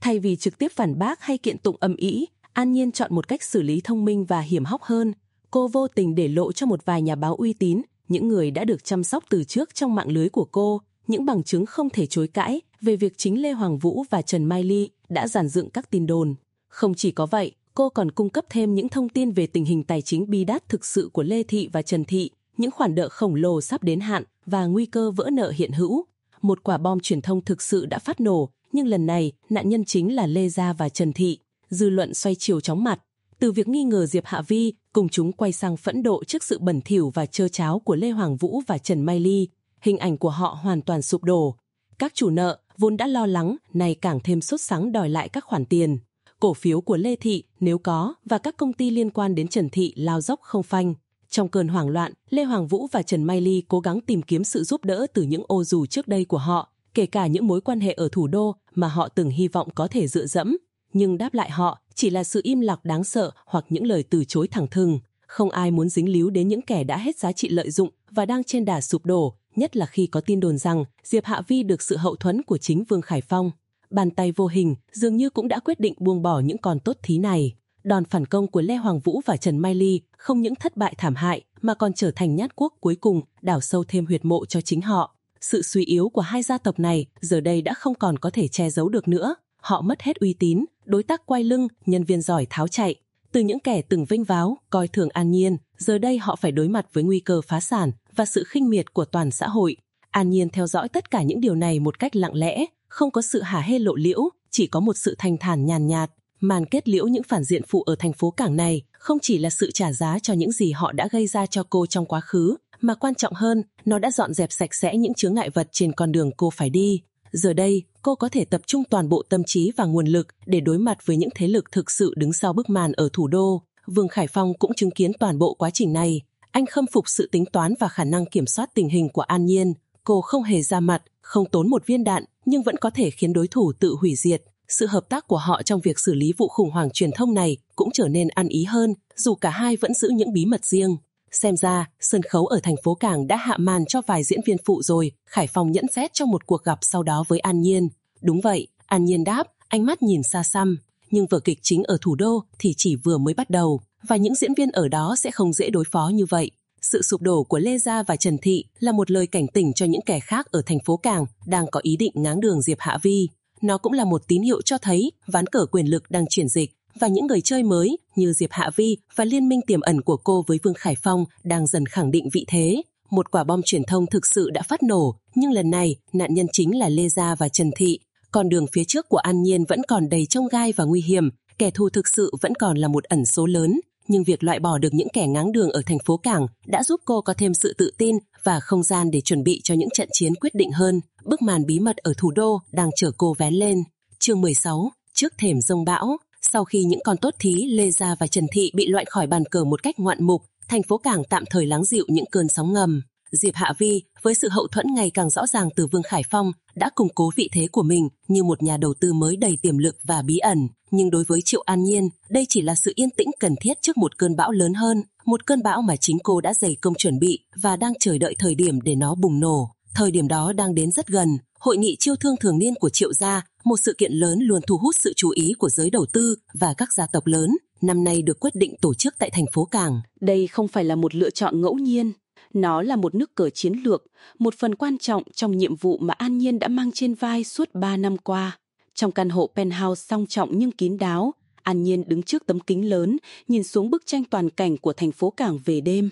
Thay vì trực tiếp phản bác hay kiện tụng âm ý, An Nhiên chọn một cách xử lý thông minh và hiểm hóc hơn. Cô vô tình để lộ cho một vài nhà báo uy tín, những người đã được chăm sóc từ trước trong mạng lưới của cô, những bằng chứng không thể chối cãi về việc chính Lê Hoàng Vũ và Trần Mai Ly đã giản dựng các tin đồn. Không chỉ có vậy, cô còn cung cấp thêm những thông tin về tình hình tài chính bi đát thực sự của Lê Thị và Trần Thị, những khoản nợ khổng lồ sắp đến hạn và nguy cơ vỡ nợ hiện hữu. Một quả bom truyền thông thực sự đã phát nổ, nhưng lần này nạn nhân chính là Lê Gia và Trần Thị. Dư luận xoay chiều chóng mặt. Từ việc nghi ngờ Diệp Hạ Vi, cùng chúng quay sang phẫn độ trước sự bẩn thỉu và trơ cháo của Lê Hoàng Vũ và Trần Mai Ly. Hình ảnh của họ hoàn toàn sụp đổ. Các chủ nợ vốn đã lo lắng, này càng thêm sốt sắng đòi lại các khoản tiền. Cổ phiếu của Lê Thị, nếu có, và các công ty liên quan đến Trần Thị lao dốc không phanh. Trong cơn hoảng loạn, Lê Hoàng Vũ và Trần Mai Ly cố gắng tìm kiếm sự giúp đỡ từ những ô dù trước đây của họ, kể cả những mối quan hệ ở thủ đô mà họ từng hy vọng có thể dựa dẫm. Nhưng đáp lại họ chỉ là sự im lặng đáng sợ hoặc những lời từ chối thẳng thừng. Không ai muốn dính líu đến những kẻ đã hết giá trị lợi dụng và đang trên đà sụp đổ, nhất là khi có tin đồn rằng Diệp Hạ Vi được sự hậu thuẫn của chính Vương Khải Phong. Bàn tay vô hình dường như cũng đã quyết định buông bỏ những con tốt thí này. Đòn phản công của Lê Hoàng Vũ và Trần Mai Ly không những thất bại thảm hại mà còn trở thành nhát quốc cuối cùng đào sâu thêm huyệt mộ cho chính họ. Sự suy yếu của hai gia tộc này giờ đây đã không còn có thể che giấu được nữa. Họ mất hết uy tín, đối tác quay lưng, nhân viên giỏi tháo chạy. Từ những kẻ từng vinh váo, coi thường an nhiên, giờ đây họ phải đối mặt với nguy cơ phá sản và sự khinh miệt của toàn xã hội. An nhiên theo dõi tất cả những điều này một cách lặng lẽ, không có sự hả hê lộ liễu, chỉ có một sự thanh thản nhàn nhạt. Màn kết liễu những phản diện phụ ở thành phố cảng này không chỉ là sự trả giá cho những gì họ đã gây ra cho cô trong quá khứ, mà quan trọng hơn, nó đã dọn dẹp sạch sẽ những chướng ngại vật trên con đường cô phải đi. Giờ đây, cô có thể tập trung toàn bộ tâm trí và nguồn lực để đối mặt với những thế lực thực sự đứng sau bức màn ở thủ đô. Vương Khải Phong cũng chứng kiến toàn bộ quá trình này. Anh khâm phục sự tính toán và khả năng kiểm soát tình hình của An Nhiên. Cô không hề ra mặt, không tốn một viên đạn, nhưng vẫn có thể khiến đối thủ tự hủy diệt. Sự hợp tác của họ trong việc xử lý vụ khủng hoảng truyền thông này cũng trở nên ăn ý hơn, dù cả hai vẫn giữ những bí mật riêng. Xem ra, sân khấu ở thành phố Cảng đã hạ màn cho vài diễn viên phụ rồi, Khải Phong nhẫn xét trong một cuộc gặp sau đó với An Nhiên. Đúng vậy, An Nhiên đáp, ánh mắt nhìn xa xăm. Nhưng vở kịch chính ở thủ đô thì chỉ vừa mới bắt đầu, và những diễn viên ở đó sẽ không dễ đối phó như vậy. Sự sụp đổ của Lê Gia và Trần Thị là một lời cảnh tỉnh cho những kẻ khác ở thành phố Cảng đang có ý định ngáng đường Diệp Hạ Vi. Nó cũng là một tín hiệu cho thấy ván cờ quyền lực đang chuyển dịch và những người chơi mới như Diệp Hạ Vi và liên minh tiềm ẩn của cô với Vương Khải Phong đang dần khẳng định vị thế. Một quả bom truyền thông thực sự đã phát nổ, nhưng lần này nạn nhân chính là Lê Gia và Trần Thị. Con đường phía trước của An Nhiên vẫn còn đầy trông gai và nguy hiểm, kẻ thù thực sự vẫn còn là một ẩn số lớn. Nhưng việc loại bỏ được những kẻ ngáng đường ở thành phố Cảng đã giúp cô có thêm sự tự tin và không gian để chuẩn bị cho những trận chiến quyết định hơn. Bức màn bí mật ở thủ đô đang chờ cô vén lên. Chương 16, trước thềm rông bão. Sau khi những con tốt thí Lê Gia và Trần Thị bị loại khỏi bàn cờ một cách ngoạn mục, thành phố Cảng tạm thời lắng dịu những cơn sóng ngầm. Diệp Hạ Vi, với sự hậu thuẫn ngày càng rõ ràng từ Vương Khải Phong, đã củng cố vị thế của mình như một nhà đầu tư mới đầy tiềm lực và bí ẩn. Nhưng đối với Triệu An Nhiên, đây chỉ là sự yên tĩnh cần thiết trước một cơn bão lớn hơn, một cơn bão mà chính cô đã dày công chuẩn bị và đang chờ đợi thời điểm để nó bùng nổ. Thời điểm đó đang đến rất gần, Hội nghị chiêu thương thường niên của Triệu Gia, một sự kiện lớn luôn thu hút sự chú ý của giới đầu tư và các gia tộc lớn, năm nay được quyết định tổ chức tại thành phố Cảng. Đây không phải là một lựa chọn ngẫu nhiên, nó là một nước cờ chiến lược, một phần quan trọng trong nhiệm vụ mà An Nhiên đã mang trên vai suốt 3 năm qua. Trong căn hộ penthouse song trọng nhưng kín đáo, An Nhiên đứng trước tấm kính lớn, nhìn xuống bức tranh toàn cảnh của thành phố Cảng về đêm.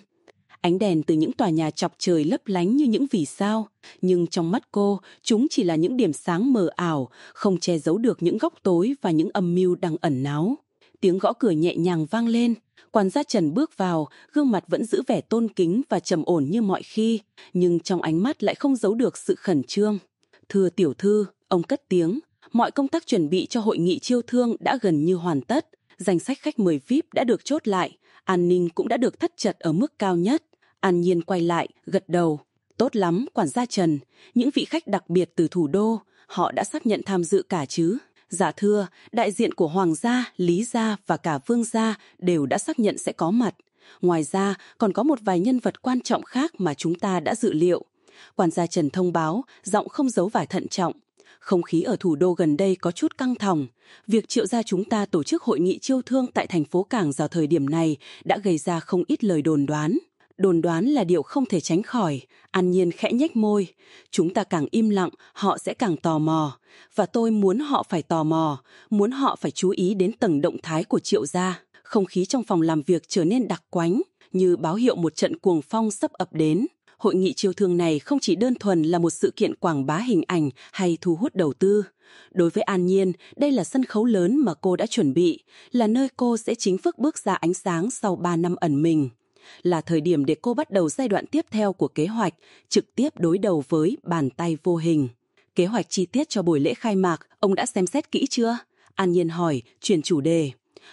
Ánh đèn từ những tòa nhà chọc trời lấp lánh như những vì sao, nhưng trong mắt cô, chúng chỉ là những điểm sáng mờ ảo, không che giấu được những góc tối và những âm mưu đang ẩn náu. Tiếng gõ cửa nhẹ nhàng vang lên, Quản gia Trần bước vào, gương mặt vẫn giữ vẻ tôn kính và trầm ổn như mọi khi, nhưng trong ánh mắt lại không giấu được sự khẩn trương. Thưa tiểu thư, ông cất tiếng, mọi công tác chuẩn bị cho hội nghị chiêu thương đã gần như hoàn tất, danh sách khách mời VIP đã được chốt lại, an ninh cũng đã được thắt chặt ở mức cao nhất. An Nhiên quay lại, gật đầu. Tốt lắm, quản gia Trần. Những vị khách đặc biệt từ thủ đô, họ đã xác nhận tham dự cả chứ. Dạ thưa, đại diện của Hoàng gia, Lý gia và cả Vương gia đều đã xác nhận sẽ có mặt. Ngoài ra, còn có một vài nhân vật quan trọng khác mà chúng ta đã dự liệu. Quản gia Trần thông báo, giọng không giấu vài thận trọng. Không khí ở thủ đô gần đây có chút căng thẳng. Việc triệu gia chúng ta tổ chức hội nghị chiêu thương tại thành phố Cảng vào thời điểm này đã gây ra không ít lời đồn đoán. Đồn đoán là điều không thể tránh khỏi. An Nhiên khẽ nhếch môi. Chúng ta càng im lặng, họ sẽ càng tò mò. Và tôi muốn họ phải tò mò, muốn họ phải chú ý đến tầng động thái của triệu gia. Không khí trong phòng làm việc trở nên đặc quánh, như báo hiệu một trận cuồng phong sắp ập đến. Hội nghị chiều thường này không chỉ đơn thuần là một sự kiện quảng bá hình ảnh hay thu hút đầu tư. Đối với An Nhiên, đây là sân khấu lớn mà cô đã chuẩn bị, là nơi cô sẽ chính thức bước ra ánh sáng sau ba năm ẩn mình. Là thời điểm để cô bắt đầu giai đoạn tiếp theo của kế hoạch, trực tiếp đối đầu với bàn tay vô hình. Kế hoạch chi tiết cho buổi lễ khai mạc, ông đã xem xét kỹ chưa? An Nhiên hỏi, chuyển chủ đề.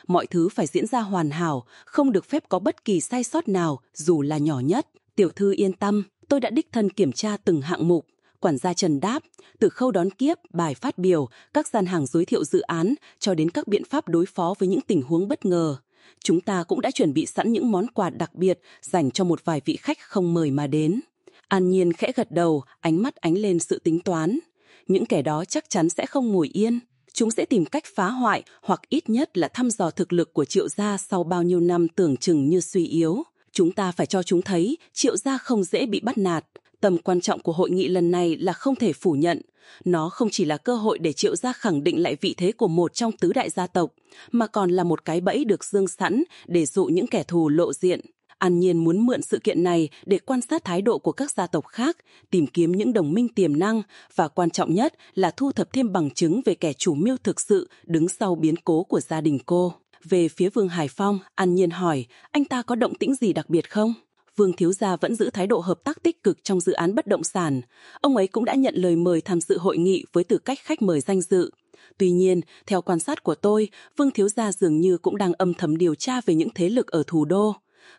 Mọi thứ phải diễn ra hoàn hảo, không được phép có bất kỳ sai sót nào, dù là nhỏ nhất. Tiểu thư yên tâm, tôi đã đích thân kiểm tra từng hạng mục. Quản gia Trần đáp, từ khâu đón kiếp, bài phát biểu, các gian hàng giới thiệu dự án, cho đến các biện pháp đối phó với những tình huống bất ngờ. Chúng ta cũng đã chuẩn bị sẵn những món quà đặc biệt dành cho một vài vị khách không mời mà đến. An Nhiên khẽ gật đầu, ánh mắt ánh lên sự tính toán. Những kẻ đó chắc chắn sẽ không ngồi yên. Chúng sẽ tìm cách phá hoại hoặc ít nhất là thăm dò thực lực của triệu gia sau bao nhiêu năm tưởng chừng như suy yếu. Chúng ta phải cho chúng thấy triệu gia không dễ bị bắt nạt. Tầm quan trọng của hội nghị lần này là không thể phủ nhận. Nó không chỉ là cơ hội để triệu gia khẳng định lại vị thế của một trong tứ đại gia tộc, mà còn là một cái bẫy được dương sẵn để dụ những kẻ thù lộ diện. An Nhiên muốn mượn sự kiện này để quan sát thái độ của các gia tộc khác, tìm kiếm những đồng minh tiềm năng và quan trọng nhất là thu thập thêm bằng chứng về kẻ chủ mưu thực sự đứng sau biến cố của gia đình cô. Về phía Vương Hải Phong, An Nhiên hỏi, anh ta có động tĩnh gì đặc biệt không? Vương Thiếu Gia vẫn giữ thái độ hợp tác tích cực trong dự án bất động sản. Ông ấy cũng đã nhận lời mời tham dự hội nghị với tư cách khách mời danh dự. Tuy nhiên, theo quan sát của tôi, Vương Thiếu Gia dường như cũng đang âm thầm điều tra về những thế lực ở thủ đô.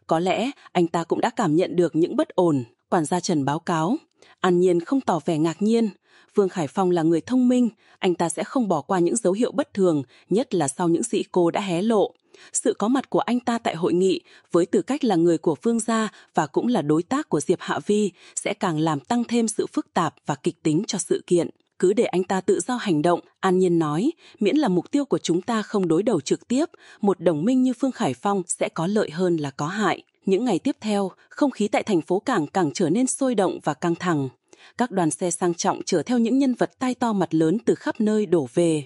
Có lẽ anh ta cũng đã cảm nhận được những bất ổn. Quản gia Trần báo cáo. An Nhiên không tỏ vẻ ngạc nhiên. Vương Khải Phong là người thông minh, anh ta sẽ không bỏ qua những dấu hiệu bất thường, nhất là sau những sĩ cô đã hé lộ. Sự có mặt của anh ta tại hội nghị, với tư cách là người của Phương gia và cũng là đối tác của Diệp Hạ Vi, sẽ càng làm tăng thêm sự phức tạp và kịch tính cho sự kiện. Cứ để anh ta tự do hành động, An Nhiên nói, miễn là mục tiêu của chúng ta không đối đầu trực tiếp, một đồng minh như Phương Khải Phong sẽ có lợi hơn là có hại. Những ngày tiếp theo, không khí tại thành phố Cảng càng trở nên sôi động và căng thẳng. Các đoàn xe sang trọng chở theo những nhân vật tai to mặt lớn từ khắp nơi đổ về.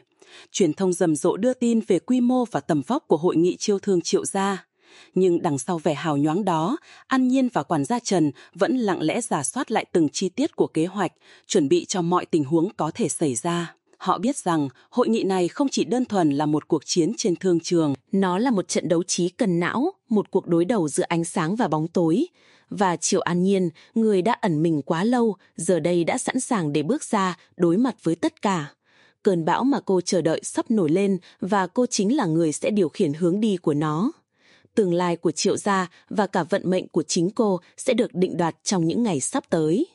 Truyền thông rầm rộ đưa tin về quy mô và tầm vóc của hội nghị chiêu thương triệu gia. Nhưng đằng sau vẻ hào nhoáng đó, An Nhiên và quản gia Trần vẫn lặng lẽ giả soát lại từng chi tiết của kế hoạch, chuẩn bị cho mọi tình huống có thể xảy ra. Họ biết rằng hội nghị này không chỉ đơn thuần là một cuộc chiến trên thương trường. Nó là một trận đấu trí cần não, một cuộc đối đầu giữa ánh sáng và bóng tối. Và Triệu An Nhiên, người đã ẩn mình quá lâu, giờ đây đã sẵn sàng để bước ra, đối mặt với tất cả. Cơn bão mà cô chờ đợi sắp nổi lên và cô chính là người sẽ điều khiển hướng đi của nó. Tương lai của Triệu Gia và cả vận mệnh của chính cô sẽ được định đoạt trong những ngày sắp tới.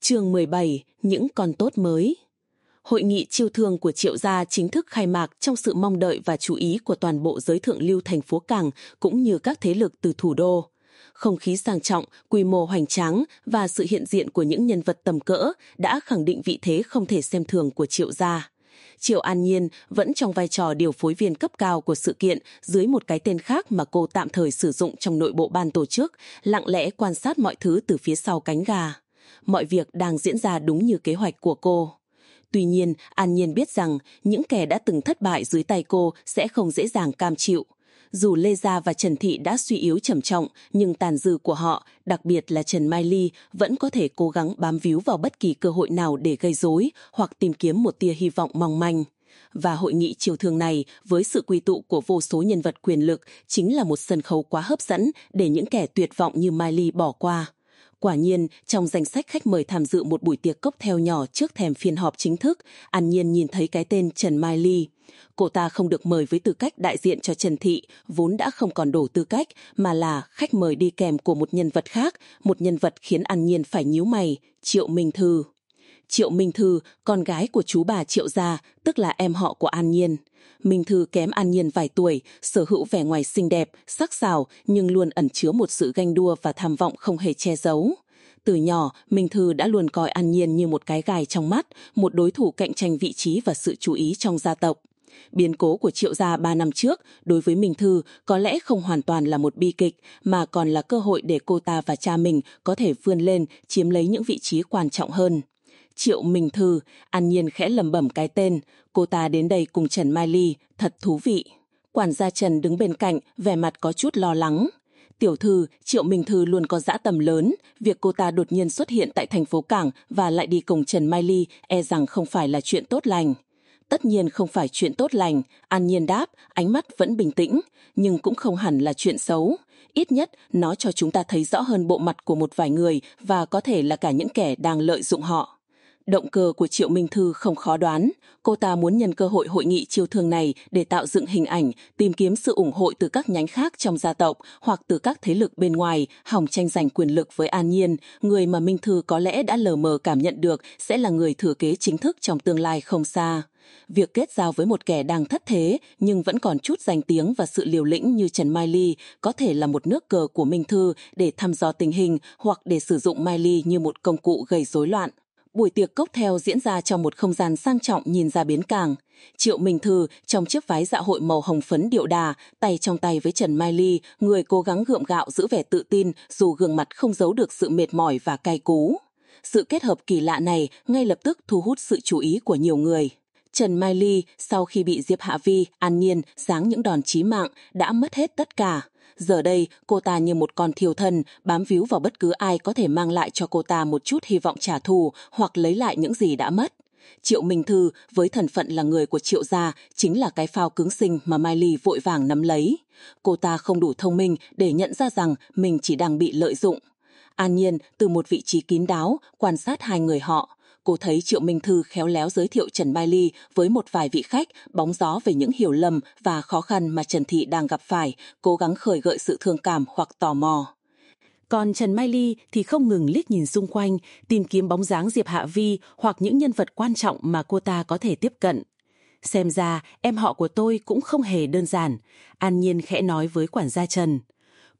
chương 17, những con tốt mới Hội nghị chiêu thương của Triệu Gia chính thức khai mạc trong sự mong đợi và chú ý của toàn bộ giới thượng lưu thành phố Cảng cũng như các thế lực từ thủ đô. Không khí sang trọng, quy mô hoành tráng và sự hiện diện của những nhân vật tầm cỡ đã khẳng định vị thế không thể xem thường của Triệu Gia. Triệu An Nhiên vẫn trong vai trò điều phối viên cấp cao của sự kiện dưới một cái tên khác mà cô tạm thời sử dụng trong nội bộ ban tổ chức, lặng lẽ quan sát mọi thứ từ phía sau cánh gà. Mọi việc đang diễn ra đúng như kế hoạch của cô. Tuy nhiên, An Nhiên biết rằng những kẻ đã từng thất bại dưới tay cô sẽ không dễ dàng cam chịu. Dù Lê Gia và Trần Thị đã suy yếu trầm trọng, nhưng tàn dư của họ, đặc biệt là Trần Mai Ly, vẫn có thể cố gắng bám víu vào bất kỳ cơ hội nào để gây rối hoặc tìm kiếm một tia hy vọng mong manh. Và hội nghị triều thường này, với sự quy tụ của vô số nhân vật quyền lực, chính là một sân khấu quá hấp dẫn để những kẻ tuyệt vọng như Mai Ly bỏ qua. Quả nhiên, trong danh sách khách mời tham dự một buổi tiệc cốc theo nhỏ trước thèm phiên họp chính thức, An Nhiên nhìn thấy cái tên Trần Mai Ly. Cô ta không được mời với tư cách đại diện cho Trần Thị, vốn đã không còn đủ tư cách, mà là khách mời đi kèm của một nhân vật khác, một nhân vật khiến An Nhiên phải nhíu mày, Triệu Minh Thư. Triệu Minh Thư, con gái của chú bà Triệu Gia, tức là em họ của An Nhiên. Minh Thư kém An Nhiên vài tuổi, sở hữu vẻ ngoài xinh đẹp, sắc sảo nhưng luôn ẩn chứa một sự ganh đua và tham vọng không hề che giấu. Từ nhỏ, Minh Thư đã luôn coi An Nhiên như một cái gài trong mắt, một đối thủ cạnh tranh vị trí và sự chú ý trong gia tộc. Biến cố của Triệu Gia ba năm trước đối với Minh Thư có lẽ không hoàn toàn là một bi kịch mà còn là cơ hội để cô ta và cha mình có thể vươn lên chiếm lấy những vị trí quan trọng hơn. Triệu Minh Thư, an nhiên khẽ lẩm bẩm cái tên, cô ta đến đây cùng Trần Mai Ly, thật thú vị. Quản gia Trần đứng bên cạnh, vẻ mặt có chút lo lắng. Tiểu thư, Triệu Minh Thư luôn có dã tầm lớn, việc cô ta đột nhiên xuất hiện tại thành phố Cảng và lại đi cùng Trần Mai Ly e rằng không phải là chuyện tốt lành. Tất nhiên không phải chuyện tốt lành, An Nhiên đáp, ánh mắt vẫn bình tĩnh, nhưng cũng không hẳn là chuyện xấu. Ít nhất, nó cho chúng ta thấy rõ hơn bộ mặt của một vài người và có thể là cả những kẻ đang lợi dụng họ. Động cơ của Triệu Minh Thư không khó đoán. Cô ta muốn nhân cơ hội hội nghị chiêu thương này để tạo dựng hình ảnh, tìm kiếm sự ủng hộ từ các nhánh khác trong gia tộc hoặc từ các thế lực bên ngoài, hòng tranh giành quyền lực với An Nhiên, người mà Minh Thư có lẽ đã lờ mờ cảm nhận được sẽ là người thừa kế chính thức trong tương lai không xa. Việc kết giao với một kẻ đang thất thế nhưng vẫn còn chút danh tiếng và sự liều lĩnh như Trần Mai Ly có thể là một nước cờ của Minh Thư để thăm dò tình hình hoặc để sử dụng Mai Ly như một công cụ gây rối loạn. Buổi tiệc cốc theo diễn ra trong một không gian sang trọng nhìn ra bến cảng. Triệu Minh Thư trong chiếc váy dạ hội màu hồng phấn điệu đà, tay trong tay với Trần Mai Ly, người cố gắng gượng gạo giữ vẻ tự tin dù gương mặt không giấu được sự mệt mỏi và cay cú. Sự kết hợp kỳ lạ này ngay lập tức thu hút sự chú ý của nhiều người. Trần Mai Ly sau khi bị Diệp Hạ Vi, An Nhiên giáng những đòn chí mạng đã mất hết tất cả. Giờ đây, cô ta như một con thiêu thân, bám víu vào bất cứ ai có thể mang lại cho cô ta một chút hy vọng trả thù hoặc lấy lại những gì đã mất. Triệu Minh Thư với thần phận là người của Triệu gia chính là cái phao cứng sinh mà Mai Ly vội vàng nắm lấy. Cô ta không đủ thông minh để nhận ra rằng mình chỉ đang bị lợi dụng. An Nhiên từ một vị trí kín đáo quan sát hai người họ cô thấy Triệu Minh Thư khéo léo giới thiệu Trần Mai Ly với một vài vị khách bóng gió về những hiểu lầm và khó khăn mà Trần Thị đang gặp phải, cố gắng khởi gợi sự thương cảm hoặc tò mò. Còn Trần Mai Ly thì không ngừng liếc nhìn xung quanh, tìm kiếm bóng dáng Diệp Hạ Vi hoặc những nhân vật quan trọng mà cô ta có thể tiếp cận. Xem ra, em họ của tôi cũng không hề đơn giản, An Nhiên khẽ nói với quản gia Trần.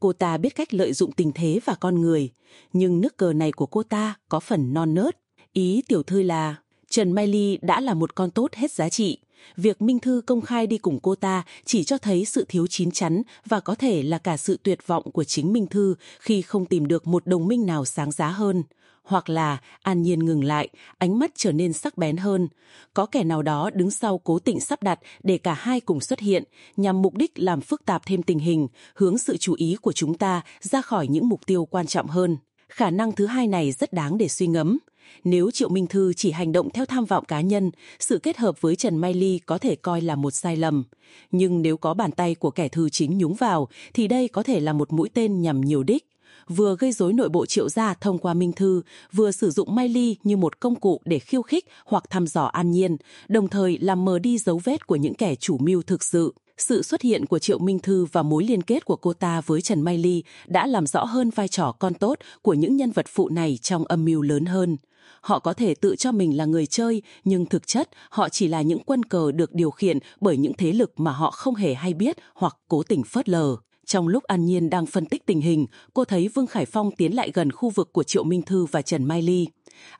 Cô ta biết cách lợi dụng tình thế và con người, nhưng nước cờ này của cô ta có phần non nớt. Ý tiểu thư là Trần Mai Ly đã là một con tốt hết giá trị. Việc Minh Thư công khai đi cùng cô ta chỉ cho thấy sự thiếu chín chắn và có thể là cả sự tuyệt vọng của chính Minh Thư khi không tìm được một đồng minh nào sáng giá hơn. Hoặc là an nhiên ngừng lại, ánh mắt trở nên sắc bén hơn. Có kẻ nào đó đứng sau cố tình sắp đặt để cả hai cùng xuất hiện, nhằm mục đích làm phức tạp thêm tình hình, hướng sự chú ý của chúng ta ra khỏi những mục tiêu quan trọng hơn. Khả năng thứ hai này rất đáng để suy ngẫm. Nếu Triệu Minh Thư chỉ hành động theo tham vọng cá nhân, sự kết hợp với Trần Mai Ly có thể coi là một sai lầm. Nhưng nếu có bàn tay của kẻ thư chính nhúng vào, thì đây có thể là một mũi tên nhằm nhiều đích vừa gây rối nội bộ triệu gia thông qua Minh Thư, vừa sử dụng Mai Ly như một công cụ để khiêu khích hoặc thăm dò an nhiên, đồng thời làm mờ đi dấu vết của những kẻ chủ mưu thực sự. Sự xuất hiện của Triệu Minh Thư và mối liên kết của cô ta với Trần Mai Ly đã làm rõ hơn vai trò con tốt của những nhân vật phụ này trong âm mưu lớn hơn. Họ có thể tự cho mình là người chơi, nhưng thực chất họ chỉ là những quân cờ được điều khiển bởi những thế lực mà họ không hề hay biết hoặc cố tình phớt lờ. Trong lúc An Nhiên đang phân tích tình hình, cô thấy Vương Khải Phong tiến lại gần khu vực của Triệu Minh Thư và Trần Mai Ly.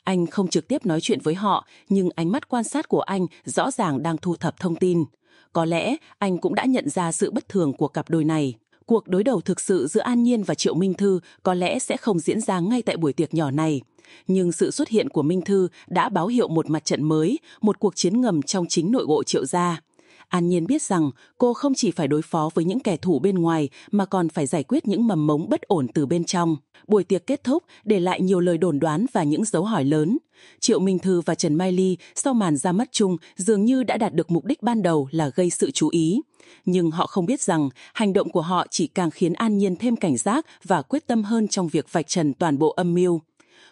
Anh không trực tiếp nói chuyện với họ, nhưng ánh mắt quan sát của anh rõ ràng đang thu thập thông tin. Có lẽ anh cũng đã nhận ra sự bất thường của cặp đôi này. Cuộc đối đầu thực sự giữa An Nhiên và Triệu Minh Thư có lẽ sẽ không diễn ra ngay tại buổi tiệc nhỏ này. Nhưng sự xuất hiện của Minh Thư đã báo hiệu một mặt trận mới, một cuộc chiến ngầm trong chính nội bộ Triệu gia. An Nhiên biết rằng cô không chỉ phải đối phó với những kẻ thù bên ngoài mà còn phải giải quyết những mầm mống bất ổn từ bên trong. Buổi tiệc kết thúc để lại nhiều lời đồn đoán và những dấu hỏi lớn. Triệu Minh Thư và Trần Mai Ly sau màn ra mắt chung dường như đã đạt được mục đích ban đầu là gây sự chú ý. Nhưng họ không biết rằng hành động của họ chỉ càng khiến An Nhiên thêm cảnh giác và quyết tâm hơn trong việc vạch trần toàn bộ âm mưu.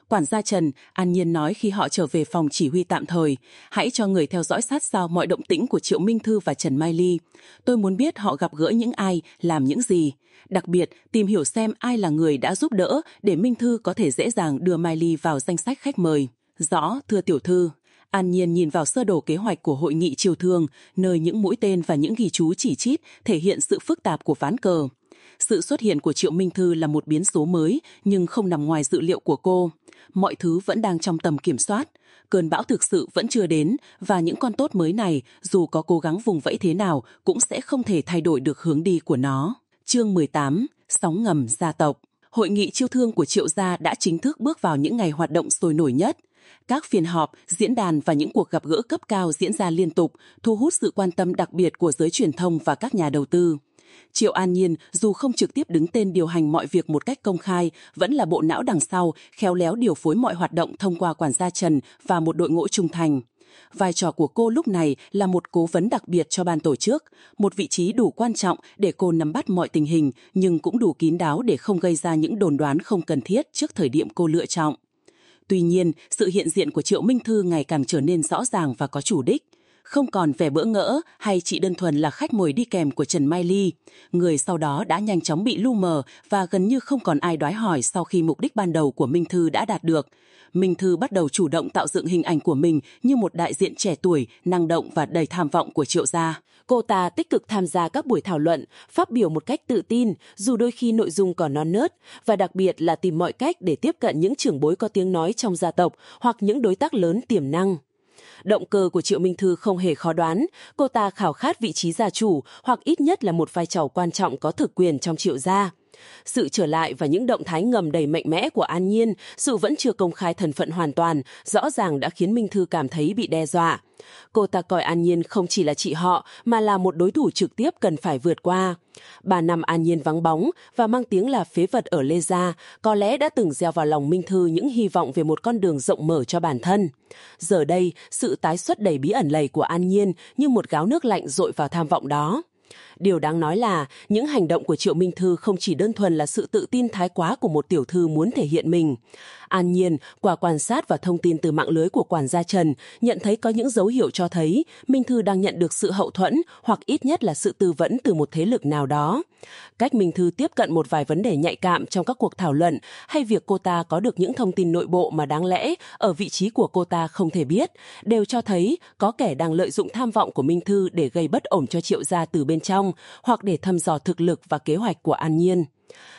Quản gia Trần, an nhiên nói khi họ trở về phòng chỉ huy tạm thời, hãy cho người theo dõi sát sao mọi động tĩnh của Triệu Minh Thư và Trần Mai Ly. Tôi muốn biết họ gặp gỡ những ai, làm những gì. Đặc biệt, tìm hiểu xem ai là người đã giúp đỡ để Minh Thư có thể dễ dàng đưa Mai Ly vào danh sách khách mời. Rõ, thưa tiểu thư. An Nhiên nhìn vào sơ đồ kế hoạch của hội nghị triều thương, nơi những mũi tên và những ghi chú chỉ chít thể hiện sự phức tạp của ván cờ. sự xuất hiện của Triệu Minh Thư là một biến số mới nhưng không nằm ngoài dự liệu của cô. Mọi thứ vẫn đang trong tầm kiểm soát. Cơn bão thực sự vẫn chưa đến và những con tốt mới này dù có cố gắng vùng vẫy thế nào cũng sẽ không thể thay đổi được hướng đi của nó. Chương 18 Sóng ngầm gia tộc Hội nghị chiêu thương của Triệu Gia đã chính thức bước vào những ngày hoạt động sôi nổi nhất. Các phiên họp, diễn đàn và những cuộc gặp gỡ cấp cao diễn ra liên tục, thu hút sự quan tâm đặc biệt của giới truyền thông và các nhà đầu tư. Triệu An Nhiên dù không trực tiếp đứng tên điều hành mọi việc một cách công khai, vẫn là bộ não đằng sau, khéo léo điều phối mọi hoạt động thông qua quản gia Trần và một đội ngũ trung thành. Vai trò của cô lúc này là một cố vấn đặc biệt cho ban tổ chức, một vị trí đủ quan trọng để cô nắm bắt mọi tình hình nhưng cũng đủ kín đáo để không gây ra những đồn đoán không cần thiết trước thời điểm cô lựa chọn. Tuy nhiên, sự hiện diện của Triệu Minh Thư ngày càng trở nên rõ ràng và có chủ đích không còn vẻ bỡ ngỡ hay chỉ đơn thuần là khách mồi đi kèm của Trần Mai Ly. Người sau đó đã nhanh chóng bị lu mờ và gần như không còn ai đoái hỏi sau khi mục đích ban đầu của Minh Thư đã đạt được. Minh Thư bắt đầu chủ động tạo dựng hình ảnh của mình như một đại diện trẻ tuổi, năng động và đầy tham vọng của triệu gia. Cô ta tích cực tham gia các buổi thảo luận, phát biểu một cách tự tin, dù đôi khi nội dung còn non nớt, và đặc biệt là tìm mọi cách để tiếp cận những trưởng bối có tiếng nói trong gia tộc hoặc những đối tác lớn tiềm năng. Động cơ của Triệu Minh Thư không hề khó đoán, cô ta khảo khát vị trí gia chủ hoặc ít nhất là một vai trò quan trọng có thực quyền trong Triệu gia. Sự trở lại và những động thái ngầm đầy mạnh mẽ của An Nhiên, sự vẫn chưa công khai thân phận hoàn toàn, rõ ràng đã khiến Minh Thư cảm thấy bị đe dọa. Cô ta coi An Nhiên không chỉ là chị họ mà là một đối thủ trực tiếp cần phải vượt qua. Ba năm An Nhiên vắng bóng và mang tiếng là phế vật ở Lê Gia, có lẽ đã từng gieo vào lòng Minh Thư những hy vọng về một con đường rộng mở cho bản thân. Giờ đây, sự tái xuất đầy bí ẩn lầy của An Nhiên như một gáo nước lạnh dội vào tham vọng đó. Điều đáng nói là những hành động của Triệu Minh Thư không chỉ đơn thuần là sự tự tin thái quá của một tiểu thư muốn thể hiện mình. An nhiên, qua quan sát và thông tin từ mạng lưới của quản gia Trần, nhận thấy có những dấu hiệu cho thấy Minh Thư đang nhận được sự hậu thuẫn hoặc ít nhất là sự tư vấn từ một thế lực nào đó. Cách Minh Thư tiếp cận một vài vấn đề nhạy cảm trong các cuộc thảo luận hay việc cô ta có được những thông tin nội bộ mà đáng lẽ ở vị trí của cô ta không thể biết, đều cho thấy có kẻ đang lợi dụng tham vọng của Minh Thư để gây bất ổn cho triệu gia từ bên trong hoặc để thăm dò thực lực và kế hoạch của An Nhiên.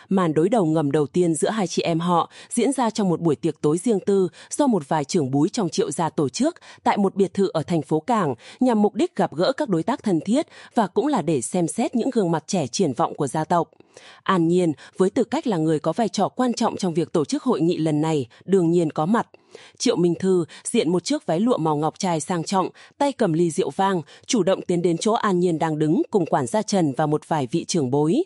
Màn đối đầu ngầm đầu tiên giữa hai chị em họ diễn ra trong một buổi tiệc tối riêng tư do một vài trưởng búi trong triệu gia tổ chức tại một biệt thự ở thành phố Cảng nhằm mục đích gặp gỡ các đối tác thân thiết và cũng là để xem xét những gương mặt trẻ triển vọng của gia tộc. An Nhiên, với tư cách là người có vai trò quan trọng trong việc tổ chức hội nghị lần này, đương nhiên có mặt. Triệu Minh Thư diện một chiếc váy lụa màu ngọc trai sang trọng, tay cầm ly rượu vang, chủ động tiến đến chỗ An Nhiên đang đứng cùng quản gia Trần và một vài vị trưởng bối.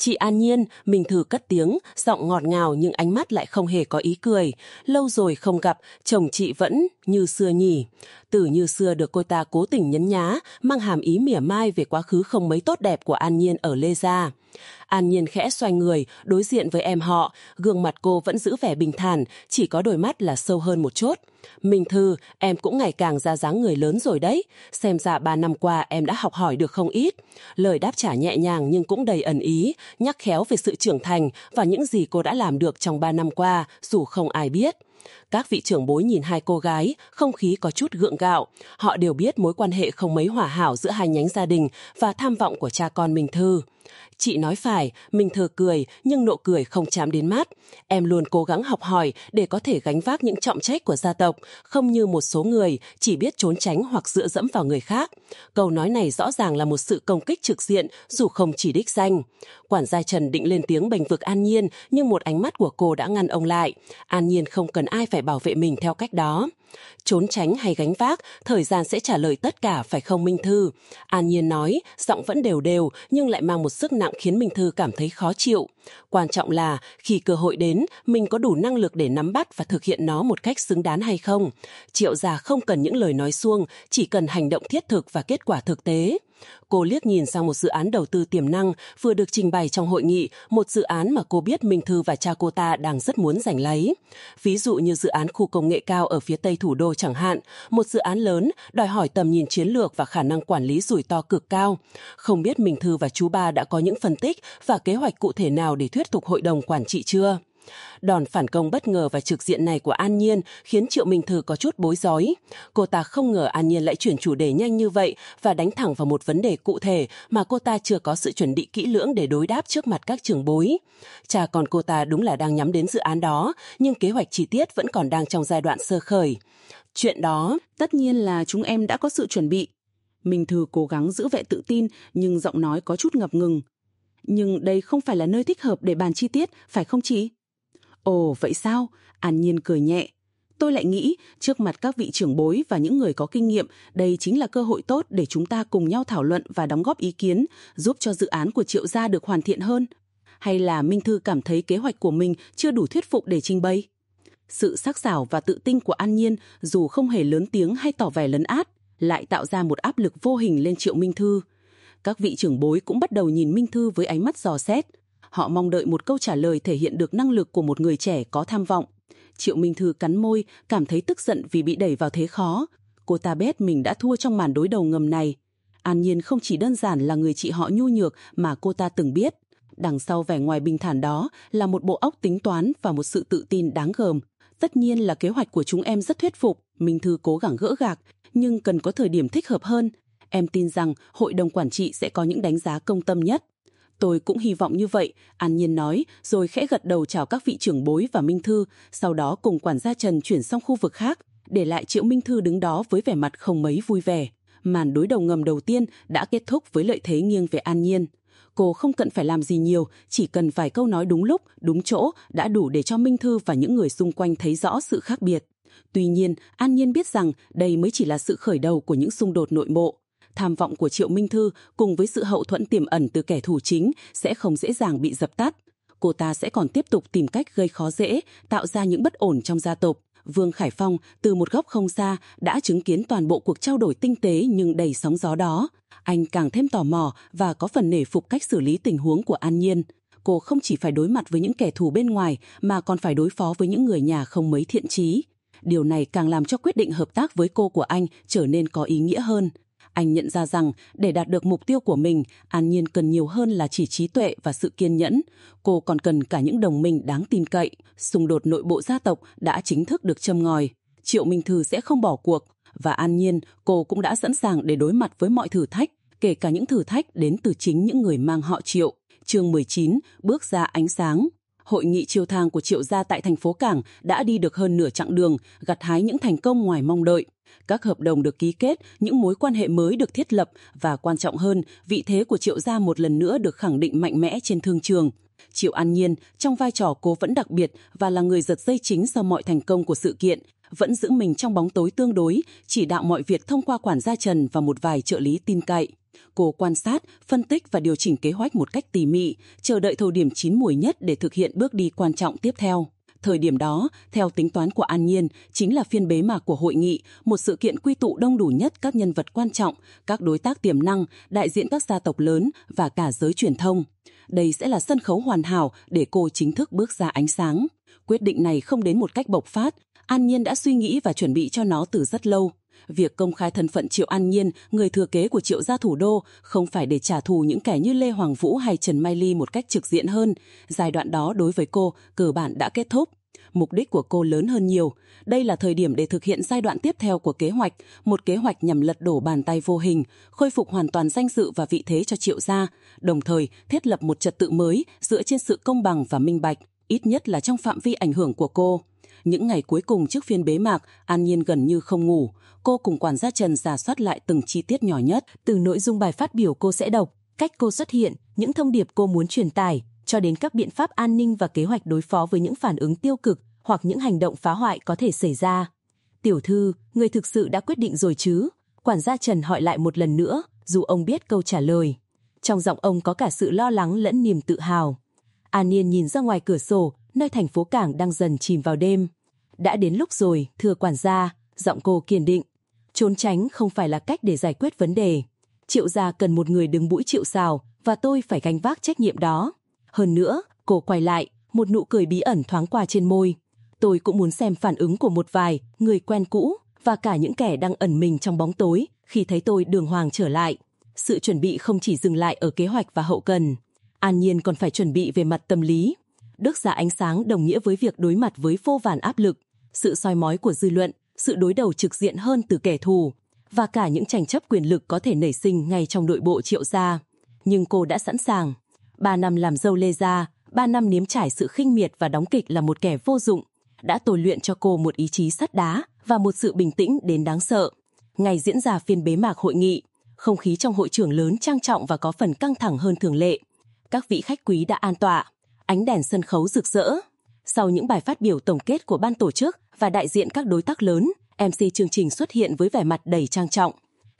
Chị An Nhiên, mình thử cất tiếng, giọng ngọt ngào nhưng ánh mắt lại không hề có ý cười. Lâu rồi không gặp, chồng chị vẫn như xưa nhỉ. Từ như xưa được cô ta cố tình nhấn nhá, mang hàm ý mỉa mai về quá khứ không mấy tốt đẹp của An Nhiên ở Lê Gia. An Nhiên khẽ xoay người, đối diện với em họ, gương mặt cô vẫn giữ vẻ bình thản, chỉ có đôi mắt là sâu hơn một chút. Minh Thư, em cũng ngày càng ra dáng người lớn rồi đấy. Xem ra ba năm qua em đã học hỏi được không ít. Lời đáp trả nhẹ nhàng nhưng cũng đầy ẩn ý, nhắc khéo về sự trưởng thành và những gì cô đã làm được trong ba năm qua, dù không ai biết. Các vị trưởng bối nhìn hai cô gái, không khí có chút gượng gạo. Họ đều biết mối quan hệ không mấy hòa hảo giữa hai nhánh gia đình và tham vọng của cha con Minh Thư. Chị nói phải, mình Thư cười, nhưng nụ cười không chạm đến mắt. Em luôn cố gắng học hỏi để có thể gánh vác những trọng trách của gia tộc, không như một số người chỉ biết trốn tránh hoặc dựa dẫm vào người khác. Câu nói này rõ ràng là một sự công kích trực diện, dù không chỉ đích danh. Quản gia Trần định lên tiếng bành vực An Nhiên, nhưng một ánh mắt của cô đã ngăn ông lại. An Nhiên không cần ai phải bảo vệ mình theo cách đó. Trốn tránh hay gánh vác, thời gian sẽ trả lời tất cả phải không Minh Thư? An Nhiên nói, giọng vẫn đều đều nhưng lại mang một sức nặng khiến Minh Thư cảm thấy khó chịu. Quan trọng là khi cơ hội đến, mình có đủ năng lực để nắm bắt và thực hiện nó một cách xứng đáng hay không. Triệu già không cần những lời nói suông, chỉ cần hành động thiết thực và kết quả thực tế. Cô liếc nhìn sang một dự án đầu tư tiềm năng vừa được trình bày trong hội nghị, một dự án mà cô biết Minh Thư và cha cô ta đang rất muốn giành lấy. Ví dụ như dự án khu công nghệ cao ở phía tây thủ đô chẳng hạn, một dự án lớn đòi hỏi tầm nhìn chiến lược và khả năng quản lý rủi ro cực cao. Không biết Minh Thư và chú ba đã có những phân tích và kế hoạch cụ thể nào để thuyết phục hội đồng quản trị chưa? Đòn phản công bất ngờ và trực diện này của An Nhiên khiến Triệu Minh Thư có chút bối rối. Cô ta không ngờ An Nhiên lại chuyển chủ đề nhanh như vậy và đánh thẳng vào một vấn đề cụ thể mà cô ta chưa có sự chuẩn bị kỹ lưỡng để đối đáp trước mặt các trường bối. Cha còn cô ta đúng là đang nhắm đến dự án đó, nhưng kế hoạch chi tiết vẫn còn đang trong giai đoạn sơ khởi. Chuyện đó, tất nhiên là chúng em đã có sự chuẩn bị. Minh Thư cố gắng giữ vẻ tự tin nhưng giọng nói có chút ngập ngừng. Nhưng đây không phải là nơi thích hợp để bàn chi tiết, phải không chị? Ồ, vậy sao? An Nhiên cười nhẹ. Tôi lại nghĩ, trước mặt các vị trưởng bối và những người có kinh nghiệm, đây chính là cơ hội tốt để chúng ta cùng nhau thảo luận và đóng góp ý kiến, giúp cho dự án của Triệu Gia được hoàn thiện hơn. Hay là Minh Thư cảm thấy kế hoạch của mình chưa đủ thuyết phục để trình bày? Sự sắc sảo và tự tin của An Nhiên, dù không hề lớn tiếng hay tỏ vẻ lấn át, lại tạo ra một áp lực vô hình lên Triệu Minh Thư. Các vị trưởng bối cũng bắt đầu nhìn Minh Thư với ánh mắt dò xét. Họ mong đợi một câu trả lời thể hiện được năng lực của một người trẻ có tham vọng. Triệu Minh Thư cắn môi, cảm thấy tức giận vì bị đẩy vào thế khó. Cô ta biết mình đã thua trong màn đối đầu ngầm này. An Nhiên không chỉ đơn giản là người chị họ nhu nhược mà cô ta từng biết. Đằng sau vẻ ngoài bình thản đó là một bộ óc tính toán và một sự tự tin đáng gờm. Tất nhiên là kế hoạch của chúng em rất thuyết phục, Minh Thư cố gắng gỡ gạc, nhưng cần có thời điểm thích hợp hơn. Em tin rằng hội đồng quản trị sẽ có những đánh giá công tâm nhất. Tôi cũng hy vọng như vậy, An Nhiên nói, rồi khẽ gật đầu chào các vị trưởng bối và Minh Thư, sau đó cùng quản gia Trần chuyển sang khu vực khác, để lại Triệu Minh Thư đứng đó với vẻ mặt không mấy vui vẻ. Màn đối đầu ngầm đầu tiên đã kết thúc với lợi thế nghiêng về An Nhiên. Cô không cần phải làm gì nhiều, chỉ cần vài câu nói đúng lúc, đúng chỗ đã đủ để cho Minh Thư và những người xung quanh thấy rõ sự khác biệt. Tuy nhiên, An Nhiên biết rằng đây mới chỉ là sự khởi đầu của những xung đột nội bộ. Tham vọng của Triệu Minh Thư cùng với sự hậu thuẫn tiềm ẩn từ kẻ thù chính sẽ không dễ dàng bị dập tắt. Cô ta sẽ còn tiếp tục tìm cách gây khó dễ, tạo ra những bất ổn trong gia tộc. Vương Khải Phong từ một góc không xa đã chứng kiến toàn bộ cuộc trao đổi tinh tế nhưng đầy sóng gió đó. Anh càng thêm tò mò và có phần nể phục cách xử lý tình huống của An Nhiên. Cô không chỉ phải đối mặt với những kẻ thù bên ngoài mà còn phải đối phó với những người nhà không mấy thiện trí. Điều này càng làm cho quyết định hợp tác với cô của anh trở nên có ý nghĩa hơn. Anh nhận ra rằng để đạt được mục tiêu của mình, An Nhiên cần nhiều hơn là chỉ trí tuệ và sự kiên nhẫn. Cô còn cần cả những đồng minh đáng tin cậy. Xung đột nội bộ gia tộc đã chính thức được châm ngòi. Triệu Minh Thư sẽ không bỏ cuộc. Và An Nhiên, cô cũng đã sẵn sàng để đối mặt với mọi thử thách, kể cả những thử thách đến từ chính những người mang họ Triệu. Chương 19, bước ra ánh sáng. Hội nghị chiều thang của Triệu gia tại thành phố Cảng đã đi được hơn nửa chặng đường, gặt hái những thành công ngoài mong đợi. Các hợp đồng được ký kết, những mối quan hệ mới được thiết lập và quan trọng hơn, vị thế của Triệu gia một lần nữa được khẳng định mạnh mẽ trên thương trường. Triệu An Nhiên, trong vai trò cố vẫn đặc biệt và là người giật dây chính sau mọi thành công của sự kiện, vẫn giữ mình trong bóng tối tương đối, chỉ đạo mọi việc thông qua quản gia Trần và một vài trợ lý tin cậy. Cô quan sát, phân tích và điều chỉnh kế hoạch một cách tỉ mỉ, chờ đợi thời điểm chín mùi nhất để thực hiện bước đi quan trọng tiếp theo. Thời điểm đó, theo tính toán của An Nhiên, chính là phiên bế mạc của hội nghị, một sự kiện quy tụ đông đủ nhất các nhân vật quan trọng, các đối tác tiềm năng, đại diện các gia tộc lớn và cả giới truyền thông. Đây sẽ là sân khấu hoàn hảo để cô chính thức bước ra ánh sáng. Quyết định này không đến một cách bộc phát, An Nhiên đã suy nghĩ và chuẩn bị cho nó từ rất lâu. Việc công khai thân phận Triệu An Nhiên, người thừa kế của Triệu gia thủ đô, không phải để trả thù những kẻ như Lê Hoàng Vũ hay Trần Mai Ly một cách trực diện hơn. Giai đoạn đó đối với cô, cơ bản đã kết thúc. Mục đích của cô lớn hơn nhiều. Đây là thời điểm để thực hiện giai đoạn tiếp theo của kế hoạch, một kế hoạch nhằm lật đổ bàn tay vô hình, khôi phục hoàn toàn danh dự và vị thế cho Triệu gia, đồng thời thiết lập một trật tự mới dựa trên sự công bằng và minh bạch, ít nhất là trong phạm vi ảnh hưởng của cô. Những ngày cuối cùng trước phiên bế mạc, An Nhiên gần như không ngủ. Cô cùng quản gia Trần giả soát lại từng chi tiết nhỏ nhất. Từ nội dung bài phát biểu cô sẽ đọc, cách cô xuất hiện, những thông điệp cô muốn truyền tải, cho đến các biện pháp an ninh và kế hoạch đối phó với những phản ứng tiêu cực hoặc những hành động phá hoại có thể xảy ra. Tiểu thư, người thực sự đã quyết định rồi chứ? Quản gia Trần hỏi lại một lần nữa, dù ông biết câu trả lời. Trong giọng ông có cả sự lo lắng lẫn niềm tự hào. An Niên nhìn ra ngoài cửa sổ, nơi thành phố cảng đang dần chìm vào đêm. Đã đến lúc rồi, thưa quản gia, giọng cô kiên định. Trốn tránh không phải là cách để giải quyết vấn đề. Triệu gia cần một người đứng mũi chịu sào, và tôi phải gánh vác trách nhiệm đó. Hơn nữa, cô quay lại, một nụ cười bí ẩn thoáng qua trên môi. Tôi cũng muốn xem phản ứng của một vài người quen cũ và cả những kẻ đang ẩn mình trong bóng tối khi thấy tôi đường hoàng trở lại. Sự chuẩn bị không chỉ dừng lại ở kế hoạch và hậu cần. An Nhiên còn phải chuẩn bị về mặt tâm lý. Đức giả ánh sáng đồng nghĩa với việc đối mặt với vô vàn áp lực, sự soi mói của dư luận, sự đối đầu trực diện hơn từ kẻ thù, và cả những tranh chấp quyền lực có thể nảy sinh ngay trong nội bộ triệu gia. Nhưng cô đã sẵn sàng. Ba năm làm dâu Lê Gia, ba năm nếm trải sự khinh miệt và đóng kịch là một kẻ vô dụng, đã tồi luyện cho cô một ý chí sắt đá và một sự bình tĩnh đến đáng sợ. Ngày diễn ra phiên bế mạc hội nghị, không khí trong hội trường lớn trang trọng và có phần căng thẳng hơn thường lệ. Các vị khách quý đã an tọa, ánh đèn sân khấu rực rỡ. Sau những bài phát biểu tổng kết của ban tổ chức và đại diện các đối tác lớn, MC chương trình xuất hiện với vẻ mặt đầy trang trọng.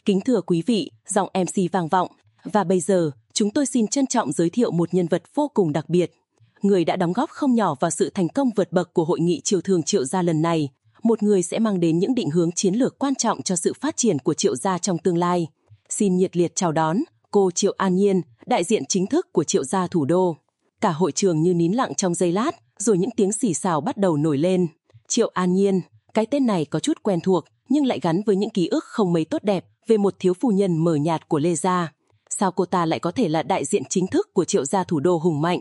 Kính thưa quý vị, giọng MC vang vọng. Và bây giờ, chúng tôi xin trân trọng giới thiệu một nhân vật vô cùng đặc biệt. Người đã đóng góp không nhỏ vào sự thành công vượt bậc của hội nghị triều thường triệu gia lần này. Một người sẽ mang đến những định hướng chiến lược quan trọng cho sự phát triển của triệu gia trong tương lai. Xin nhiệt liệt chào đón, cô Triệu An Nhiên, đại diện chính thức của triệu gia thủ đô. Cả hội trường như nín lặng trong giây lát, rồi những tiếng xì xào bắt đầu nổi lên. Triệu An Nhiên, cái tên này có chút quen thuộc, nhưng lại gắn với những ký ức không mấy tốt đẹp về một thiếu phu nhân mờ nhạt của Lê Gia. Sao cô ta lại có thể là đại diện chính thức của triệu gia thủ đô hùng mạnh?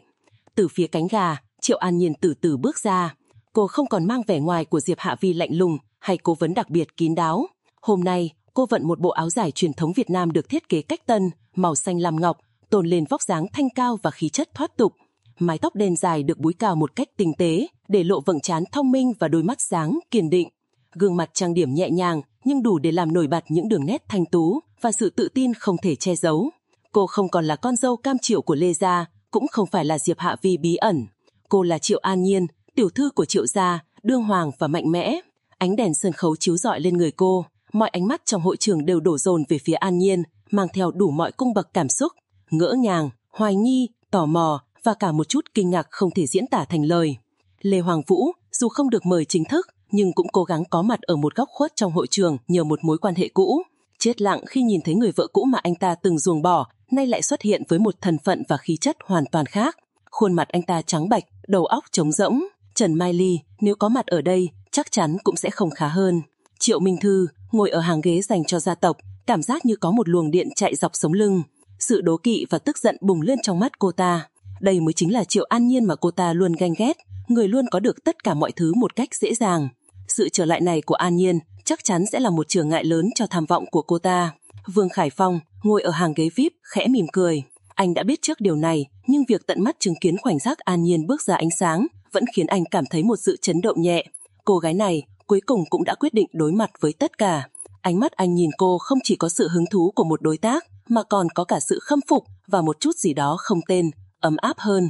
Từ phía cánh gà, Triệu An Nhiên từ từ bước ra. Cô không còn mang vẻ ngoài của Diệp Hạ Vi lạnh lùng hay cố vấn đặc biệt kín đáo. Hôm nay, cô vận một bộ áo dài truyền thống Việt Nam được thiết kế cách tân, màu xanh lam ngọc, tôn lên vóc dáng thanh cao và khí chất thoát tục. Mái tóc đen dài được búi cao một cách tinh tế, để lộ vầng trán thông minh và đôi mắt sáng, kiên định. Gương mặt trang điểm nhẹ nhàng, nhưng đủ để làm nổi bật những đường nét thanh tú và sự tự tin không thể che giấu. Cô không còn là con dâu cam triệu của Lê Gia, cũng không phải là Diệp Hạ Vi bí ẩn. Cô là Triệu An Nhiên, tiểu thư của Triệu Gia, đương hoàng và mạnh mẽ. Ánh đèn sân khấu chiếu rọi lên người cô, mọi ánh mắt trong hội trường đều đổ dồn về phía An Nhiên, mang theo đủ mọi cung bậc cảm xúc, ngỡ ngàng, hoài nghi, tò mò và cả một chút kinh ngạc không thể diễn tả thành lời. Lê Hoàng Vũ, dù không được mời chính thức, nhưng cũng cố gắng có mặt ở một góc khuất trong hội trường nhờ một mối quan hệ cũ. Chết lặng khi nhìn thấy người vợ cũ mà anh ta từng ruồng bỏ, nay lại xuất hiện với một thần phận và khí chất hoàn toàn khác. Khuôn mặt anh ta trắng bạch, đầu óc trống rỗng. Trần Mai Ly, nếu có mặt ở đây, chắc chắn cũng sẽ không khá hơn. Triệu Minh Thư, ngồi ở hàng ghế dành cho gia tộc, cảm giác như có một luồng điện chạy dọc sống lưng. Sự đố kỵ và tức giận bùng lên trong mắt cô ta. Đây mới chính là Triệu An Nhiên mà cô ta luôn ganh ghét, người luôn có được tất cả mọi thứ một cách dễ dàng. Sự trở lại này của An Nhiên chắc chắn sẽ là một trở ngại lớn cho tham vọng của cô ta. Vương Khải Phong ngồi ở hàng ghế VIP khẽ mỉm cười. Anh đã biết trước điều này, nhưng việc tận mắt chứng kiến khoảnh khắc An Nhiên bước ra ánh sáng vẫn khiến anh cảm thấy một sự chấn động nhẹ. Cô gái này cuối cùng cũng đã quyết định đối mặt với tất cả. Ánh mắt anh nhìn cô không chỉ có sự hứng thú của một đối tác, mà còn có cả sự khâm phục và một chút gì đó không tên, ấm áp hơn.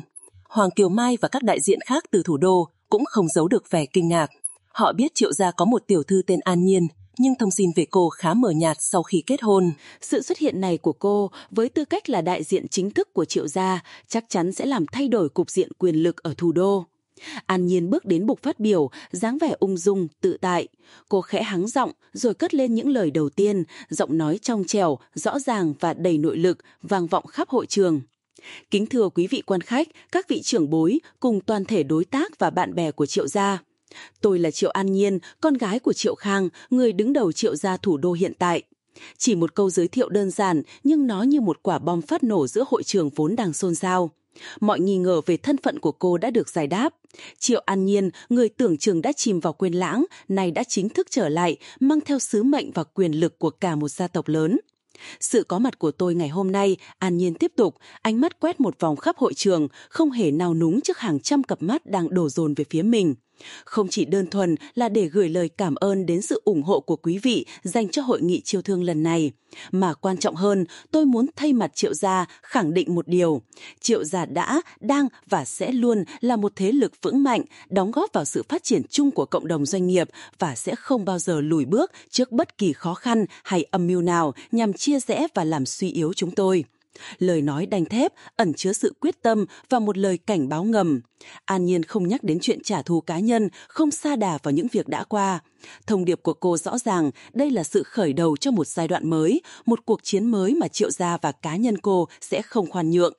Hoàng Kiều Mai và các đại diện khác từ thủ đô cũng không giấu được vẻ kinh ngạc. Họ biết Triệu Gia có một tiểu thư tên An Nhiên, nhưng thông tin về cô khá mờ nhạt sau khi kết hôn. Sự xuất hiện này của cô với tư cách là đại diện chính thức của Triệu Gia chắc chắn sẽ làm thay đổi cục diện quyền lực ở thủ đô. An Nhiên bước đến bục phát biểu, dáng vẻ ung dung, tự tại. Cô khẽ hắng giọng, rồi cất lên những lời đầu tiên, giọng nói trong trèo, rõ ràng và đầy nội lực, vang vọng khắp hội trường. Kính thưa quý vị quan khách, các vị trưởng bối cùng toàn thể đối tác và bạn bè của Triệu Gia. Tôi là Triệu An Nhiên, con gái của Triệu Khang, người đứng đầu Triệu Gia thủ đô hiện tại. Chỉ một câu giới thiệu đơn giản nhưng nó như một quả bom phát nổ giữa hội trường vốn đang xôn xao. Mọi nghi ngờ về thân phận của cô đã được giải đáp. Triệu An Nhiên, người tưởng chừng đã chìm vào quên lãng, nay đã chính thức trở lại, mang theo sứ mệnh và quyền lực của cả một gia tộc lớn. Sự có mặt của tôi ngày hôm nay, an nhiên tiếp tục, ánh mắt quét một vòng khắp hội trường, không hề nào núng trước hàng trăm cặp mắt đang đổ dồn về phía mình. Không chỉ đơn thuần là để gửi lời cảm ơn đến sự ủng hộ của quý vị dành cho hội nghị chiêu thương lần này, mà quan trọng hơn, tôi muốn thay mặt Triệu Gia khẳng định một điều. Triệu Gia đã, đang và sẽ luôn là một thế lực vững mạnh, đóng góp vào sự phát triển chung của cộng đồng doanh nghiệp và sẽ không bao giờ lùi bước trước bất kỳ khó khăn hay âm mưu nào nhằm chia rẽ và làm suy yếu chúng tôi. Lời nói đanh thép ẩn chứa sự quyết tâm và một lời cảnh báo ngầm. An Nhiên không nhắc đến chuyện trả thù cá nhân, không xa đà vào những việc đã qua. Thông điệp của cô rõ ràng đây là sự khởi đầu cho một giai đoạn mới, một cuộc chiến mới mà Triệu Gia và cá nhân cô sẽ không khoan nhượng.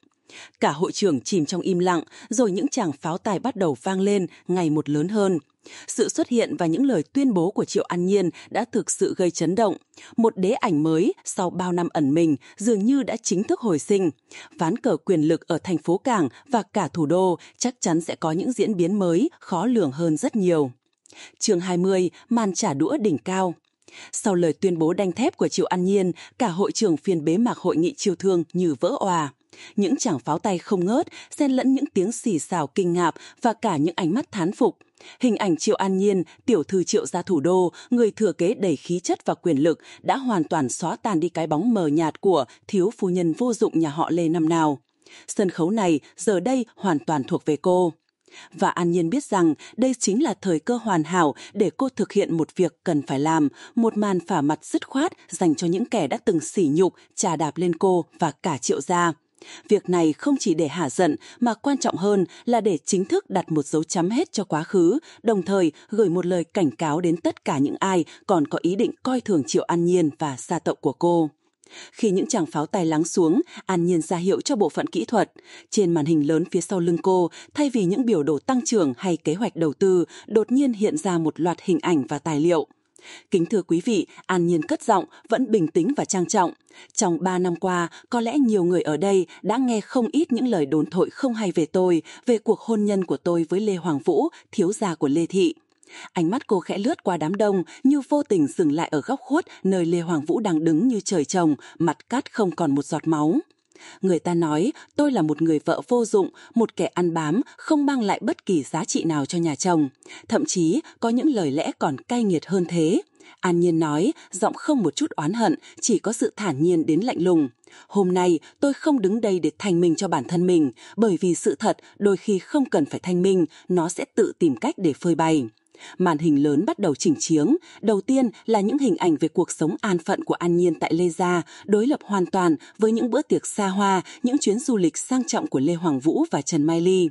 Cả hội trưởng chìm trong im lặng, rồi những chàng pháo tài bắt đầu vang lên ngày một lớn hơn. Sự xuất hiện và những lời tuyên bố của Triệu An Nhiên đã thực sự gây chấn động. Một đế ảnh mới sau bao năm ẩn mình dường như đã chính thức hồi sinh. Ván cờ quyền lực ở thành phố Cảng và cả thủ đô chắc chắn sẽ có những diễn biến mới, khó lường hơn rất nhiều. Chương 20, màn trả đũa đỉnh cao. Sau lời tuyên bố đanh thép của Triệu An Nhiên, cả hội trường phiên bế mạc hội nghị chiêu thương như vỡ òa. Những chàng pháo tay không ngớt, xen lẫn những tiếng xì xào kinh ngạc và cả những ánh mắt thán phục. Hình ảnh Triệu An Nhiên, tiểu thư Triệu gia thủ đô, người thừa kế đầy khí chất và quyền lực đã hoàn toàn xóa tan đi cái bóng mờ nhạt của thiếu phu nhân vô dụng nhà họ Lê năm nào. Sân khấu này giờ đây hoàn toàn thuộc về cô. Và An Nhiên biết rằng đây chính là thời cơ hoàn hảo để cô thực hiện một việc cần phải làm, một màn phả mặt dứt khoát dành cho những kẻ đã từng sỉ nhục, trà đạp lên cô và cả triệu gia. Việc này không chỉ để hả giận mà quan trọng hơn là để chính thức đặt một dấu chấm hết cho quá khứ, đồng thời gửi một lời cảnh cáo đến tất cả những ai còn có ý định coi thường Triệu An Nhiên và xa tộc của cô. Khi những chàng pháo tay lắng xuống, An Nhiên ra hiệu cho bộ phận kỹ thuật. Trên màn hình lớn phía sau lưng cô, thay vì những biểu đồ tăng trưởng hay kế hoạch đầu tư, đột nhiên hiện ra một loạt hình ảnh và tài liệu. Kính thưa quý vị, An Nhiên cất giọng, vẫn bình tĩnh và trang trọng. Trong ba năm qua, có lẽ nhiều người ở đây đã nghe không ít những lời đồn thổi không hay về tôi, về cuộc hôn nhân của tôi với Lê Hoàng Vũ, thiếu gia của Lê Thị. Ánh mắt cô khẽ lướt qua đám đông như vô tình dừng lại ở góc khuất nơi Lê Hoàng Vũ đang đứng như trời trồng, mặt cát không còn một giọt máu. Người ta nói tôi là một người vợ vô dụng, một kẻ ăn bám, không mang lại bất kỳ giá trị nào cho nhà chồng. Thậm chí có những lời lẽ còn cay nghiệt hơn thế. An Nhiên nói, giọng không một chút oán hận, chỉ có sự thản nhiên đến lạnh lùng. Hôm nay tôi không đứng đây để thanh minh cho bản thân mình, bởi vì sự thật đôi khi không cần phải thanh minh, nó sẽ tự tìm cách để phơi bày. Màn hình lớn bắt đầu chỉnh chiếng. Đầu tiên là những hình ảnh về cuộc sống an phận của An Nhiên tại Lê Gia, đối lập hoàn toàn với những bữa tiệc xa hoa, những chuyến du lịch sang trọng của Lê Hoàng Vũ và Trần Mai Ly.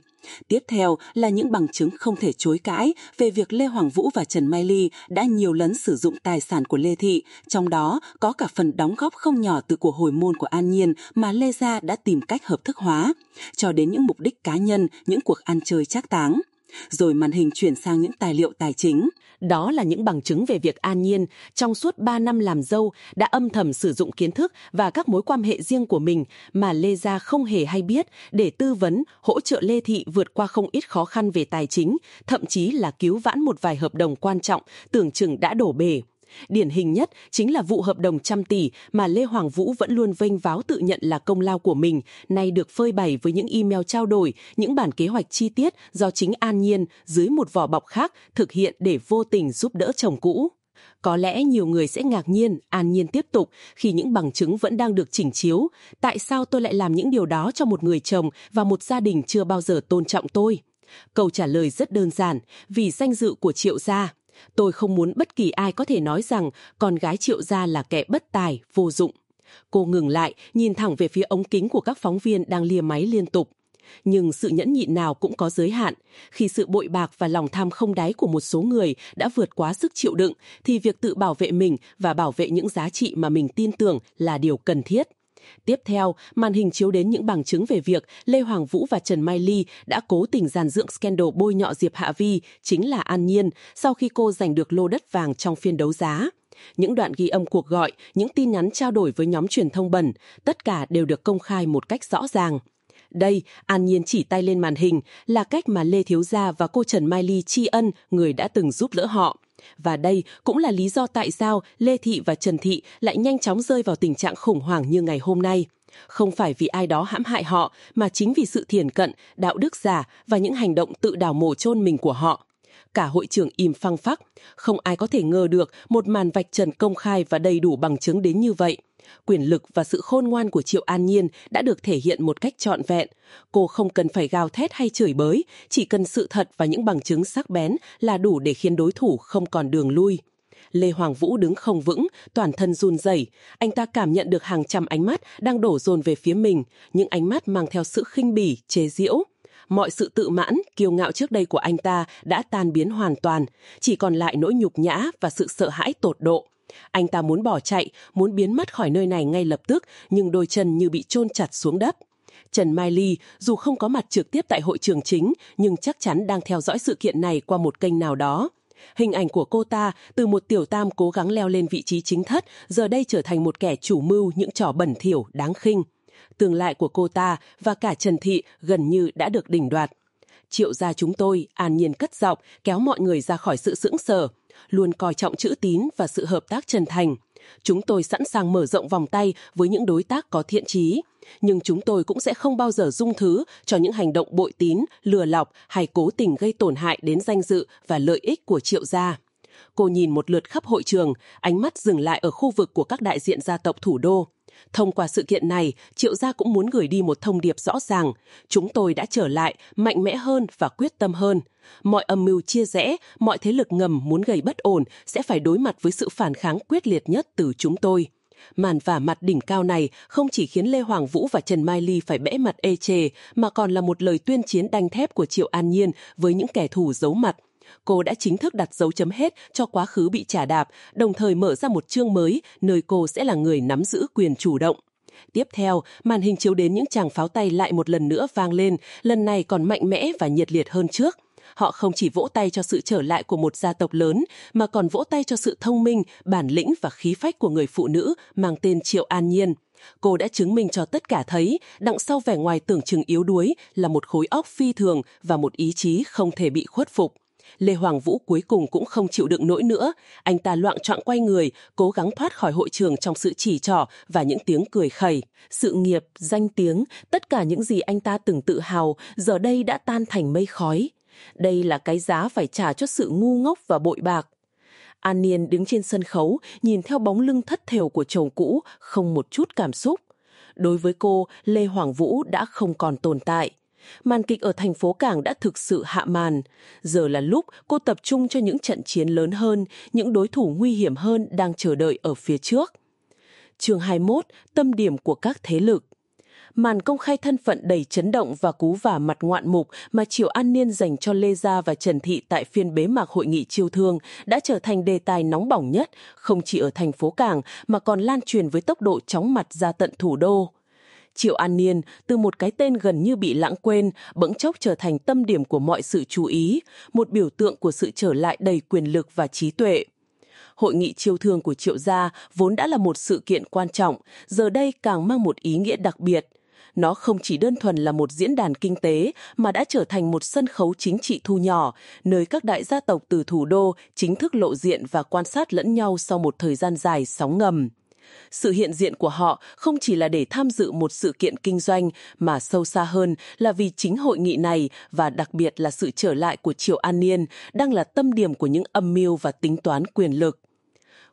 Tiếp theo là những bằng chứng không thể chối cãi về việc Lê Hoàng Vũ và Trần Mai Ly đã nhiều lần sử dụng tài sản của Lê Thị, trong đó có cả phần đóng góp không nhỏ từ của hồi môn của An Nhiên mà Lê Gia đã tìm cách hợp thức hóa, cho đến những mục đích cá nhân, những cuộc ăn chơi trác táng. Rồi màn hình chuyển sang những tài liệu tài chính. Đó là những bằng chứng về việc An Nhiên trong suốt ba năm làm dâu đã âm thầm sử dụng kiến thức và các mối quan hệ riêng của mình mà Lê Gia không hề hay biết để tư vấn, hỗ trợ Lê Thị vượt qua không ít khó khăn về tài chính, thậm chí là cứu vãn một vài hợp đồng quan trọng tưởng chừng đã đổ bể. Điển hình nhất chính là vụ hợp đồng trăm tỷ mà Lê Hoàng Vũ vẫn luôn vênh váo tự nhận là công lao của mình, nay được phơi bày với những email trao đổi, những bản kế hoạch chi tiết do chính An Nhiên dưới một vỏ bọc khác thực hiện để vô tình giúp đỡ chồng cũ. Có lẽ nhiều người sẽ ngạc nhiên, an nhiên tiếp tục khi những bằng chứng vẫn đang được chỉnh chiếu. Tại sao tôi lại làm những điều đó cho một người chồng và một gia đình chưa bao giờ tôn trọng tôi? Câu trả lời rất đơn giản, vì danh dự của triệu gia. Tôi không muốn bất kỳ ai có thể nói rằng con gái triệu gia là kẻ bất tài, vô dụng. Cô ngừng lại, nhìn thẳng về phía ống kính của các phóng viên đang lia máy liên tục. Nhưng sự nhẫn nhịn nào cũng có giới hạn. Khi sự bội bạc và lòng tham không đáy của một số người đã vượt quá sức chịu đựng, thì việc tự bảo vệ mình và bảo vệ những giá trị mà mình tin tưởng là điều cần thiết. Tiếp theo, màn hình chiếu đến những bằng chứng về việc Lê Hoàng Vũ và Trần Mai Ly đã cố tình giàn dựng scandal bôi nhọ Diệp Hạ Vi, chính là An Nhiên, sau khi cô giành được lô đất vàng trong phiên đấu giá. Những đoạn ghi âm cuộc gọi, những tin nhắn trao đổi với nhóm truyền thông bẩn, tất cả đều được công khai một cách rõ ràng. Đây, An Nhiên chỉ tay lên màn hình là cách mà Lê Thiếu Gia và cô Trần Mai Ly tri ân người đã từng giúp đỡ họ. Và đây cũng là lý do tại sao Lê Thị và Trần Thị lại nhanh chóng rơi vào tình trạng khủng hoảng như ngày hôm nay. Không phải vì ai đó hãm hại họ, mà chính vì sự thiền cận, đạo đức giả và những hành động tự đào mổ chôn mình của họ. Cả hội trưởng im phăng phắc, không ai có thể ngờ được một màn vạch trần công khai và đầy đủ bằng chứng đến như vậy quyền lực và sự khôn ngoan của Triệu An Nhiên đã được thể hiện một cách trọn vẹn. Cô không cần phải gào thét hay chửi bới, chỉ cần sự thật và những bằng chứng sắc bén là đủ để khiến đối thủ không còn đường lui. Lê Hoàng Vũ đứng không vững, toàn thân run rẩy. Anh ta cảm nhận được hàng trăm ánh mắt đang đổ dồn về phía mình, những ánh mắt mang theo sự khinh bỉ, chế giễu. Mọi sự tự mãn, kiêu ngạo trước đây của anh ta đã tan biến hoàn toàn, chỉ còn lại nỗi nhục nhã và sự sợ hãi tột độ. Anh ta muốn bỏ chạy, muốn biến mất khỏi nơi này ngay lập tức, nhưng đôi chân như bị chôn chặt xuống đất. Trần Mai Ly, dù không có mặt trực tiếp tại hội trường chính, nhưng chắc chắn đang theo dõi sự kiện này qua một kênh nào đó. Hình ảnh của cô ta từ một tiểu tam cố gắng leo lên vị trí chính thất, giờ đây trở thành một kẻ chủ mưu những trò bẩn thỉu, đáng khinh. Tương lai của cô ta và cả Trần Thị gần như đã được đỉnh đoạt. Triệu gia chúng tôi an nhiên cất giọng kéo mọi người ra khỏi sự sững sờ, luôn coi trọng chữ tín và sự hợp tác chân thành. Chúng tôi sẵn sàng mở rộng vòng tay với những đối tác có thiện trí, nhưng chúng tôi cũng sẽ không bao giờ dung thứ cho những hành động bội tín, lừa lọc hay cố tình gây tổn hại đến danh dự và lợi ích của triệu gia. Cô nhìn một lượt khắp hội trường, ánh mắt dừng lại ở khu vực của các đại diện gia tộc thủ đô. Thông qua sự kiện này, Triệu Gia cũng muốn gửi đi một thông điệp rõ ràng. Chúng tôi đã trở lại, mạnh mẽ hơn và quyết tâm hơn. Mọi âm mưu chia rẽ, mọi thế lực ngầm muốn gây bất ổn sẽ phải đối mặt với sự phản kháng quyết liệt nhất từ chúng tôi. Màn vả mặt đỉnh cao này không chỉ khiến Lê Hoàng Vũ và Trần Mai Ly phải bẽ mặt ê chề, mà còn là một lời tuyên chiến đanh thép của Triệu An Nhiên với những kẻ thù giấu mặt cô đã chính thức đặt dấu chấm hết cho quá khứ bị trả đạp, đồng thời mở ra một chương mới, nơi cô sẽ là người nắm giữ quyền chủ động. Tiếp theo, màn hình chiếu đến những chàng pháo tay lại một lần nữa vang lên, lần này còn mạnh mẽ và nhiệt liệt hơn trước. Họ không chỉ vỗ tay cho sự trở lại của một gia tộc lớn, mà còn vỗ tay cho sự thông minh, bản lĩnh và khí phách của người phụ nữ mang tên Triệu An Nhiên. Cô đã chứng minh cho tất cả thấy, đằng sau vẻ ngoài tưởng chừng yếu đuối là một khối óc phi thường và một ý chí không thể bị khuất phục. Lê Hoàng Vũ cuối cùng cũng không chịu đựng nỗi nữa. Anh ta loạn trọng quay người, cố gắng thoát khỏi hội trường trong sự chỉ trỏ và những tiếng cười khẩy. Sự nghiệp, danh tiếng, tất cả những gì anh ta từng tự hào, giờ đây đã tan thành mây khói. Đây là cái giá phải trả cho sự ngu ngốc và bội bạc. An Niên đứng trên sân khấu, nhìn theo bóng lưng thất thểu của chồng cũ, không một chút cảm xúc. Đối với cô, Lê Hoàng Vũ đã không còn tồn tại màn kịch ở thành phố Cảng đã thực sự hạ màn. Giờ là lúc cô tập trung cho những trận chiến lớn hơn, những đối thủ nguy hiểm hơn đang chờ đợi ở phía trước. Chương 21, tâm điểm của các thế lực màn công khai thân phận đầy chấn động và cú vả mặt ngoạn mục mà Triều An Niên dành cho Lê Gia và Trần Thị tại phiên bế mạc hội nghị chiêu thương đã trở thành đề tài nóng bỏng nhất, không chỉ ở thành phố Cảng mà còn lan truyền với tốc độ chóng mặt ra tận thủ đô. Triệu An Niên, từ một cái tên gần như bị lãng quên, bỗng chốc trở thành tâm điểm của mọi sự chú ý, một biểu tượng của sự trở lại đầy quyền lực và trí tuệ. Hội nghị chiêu thương của Triệu Gia vốn đã là một sự kiện quan trọng, giờ đây càng mang một ý nghĩa đặc biệt. Nó không chỉ đơn thuần là một diễn đàn kinh tế mà đã trở thành một sân khấu chính trị thu nhỏ, nơi các đại gia tộc từ thủ đô chính thức lộ diện và quan sát lẫn nhau sau một thời gian dài sóng ngầm sự hiện diện của họ không chỉ là để tham dự một sự kiện kinh doanh mà sâu xa hơn là vì chính hội nghị này và đặc biệt là sự trở lại của triều An Niên đang là tâm điểm của những âm mưu và tính toán quyền lực.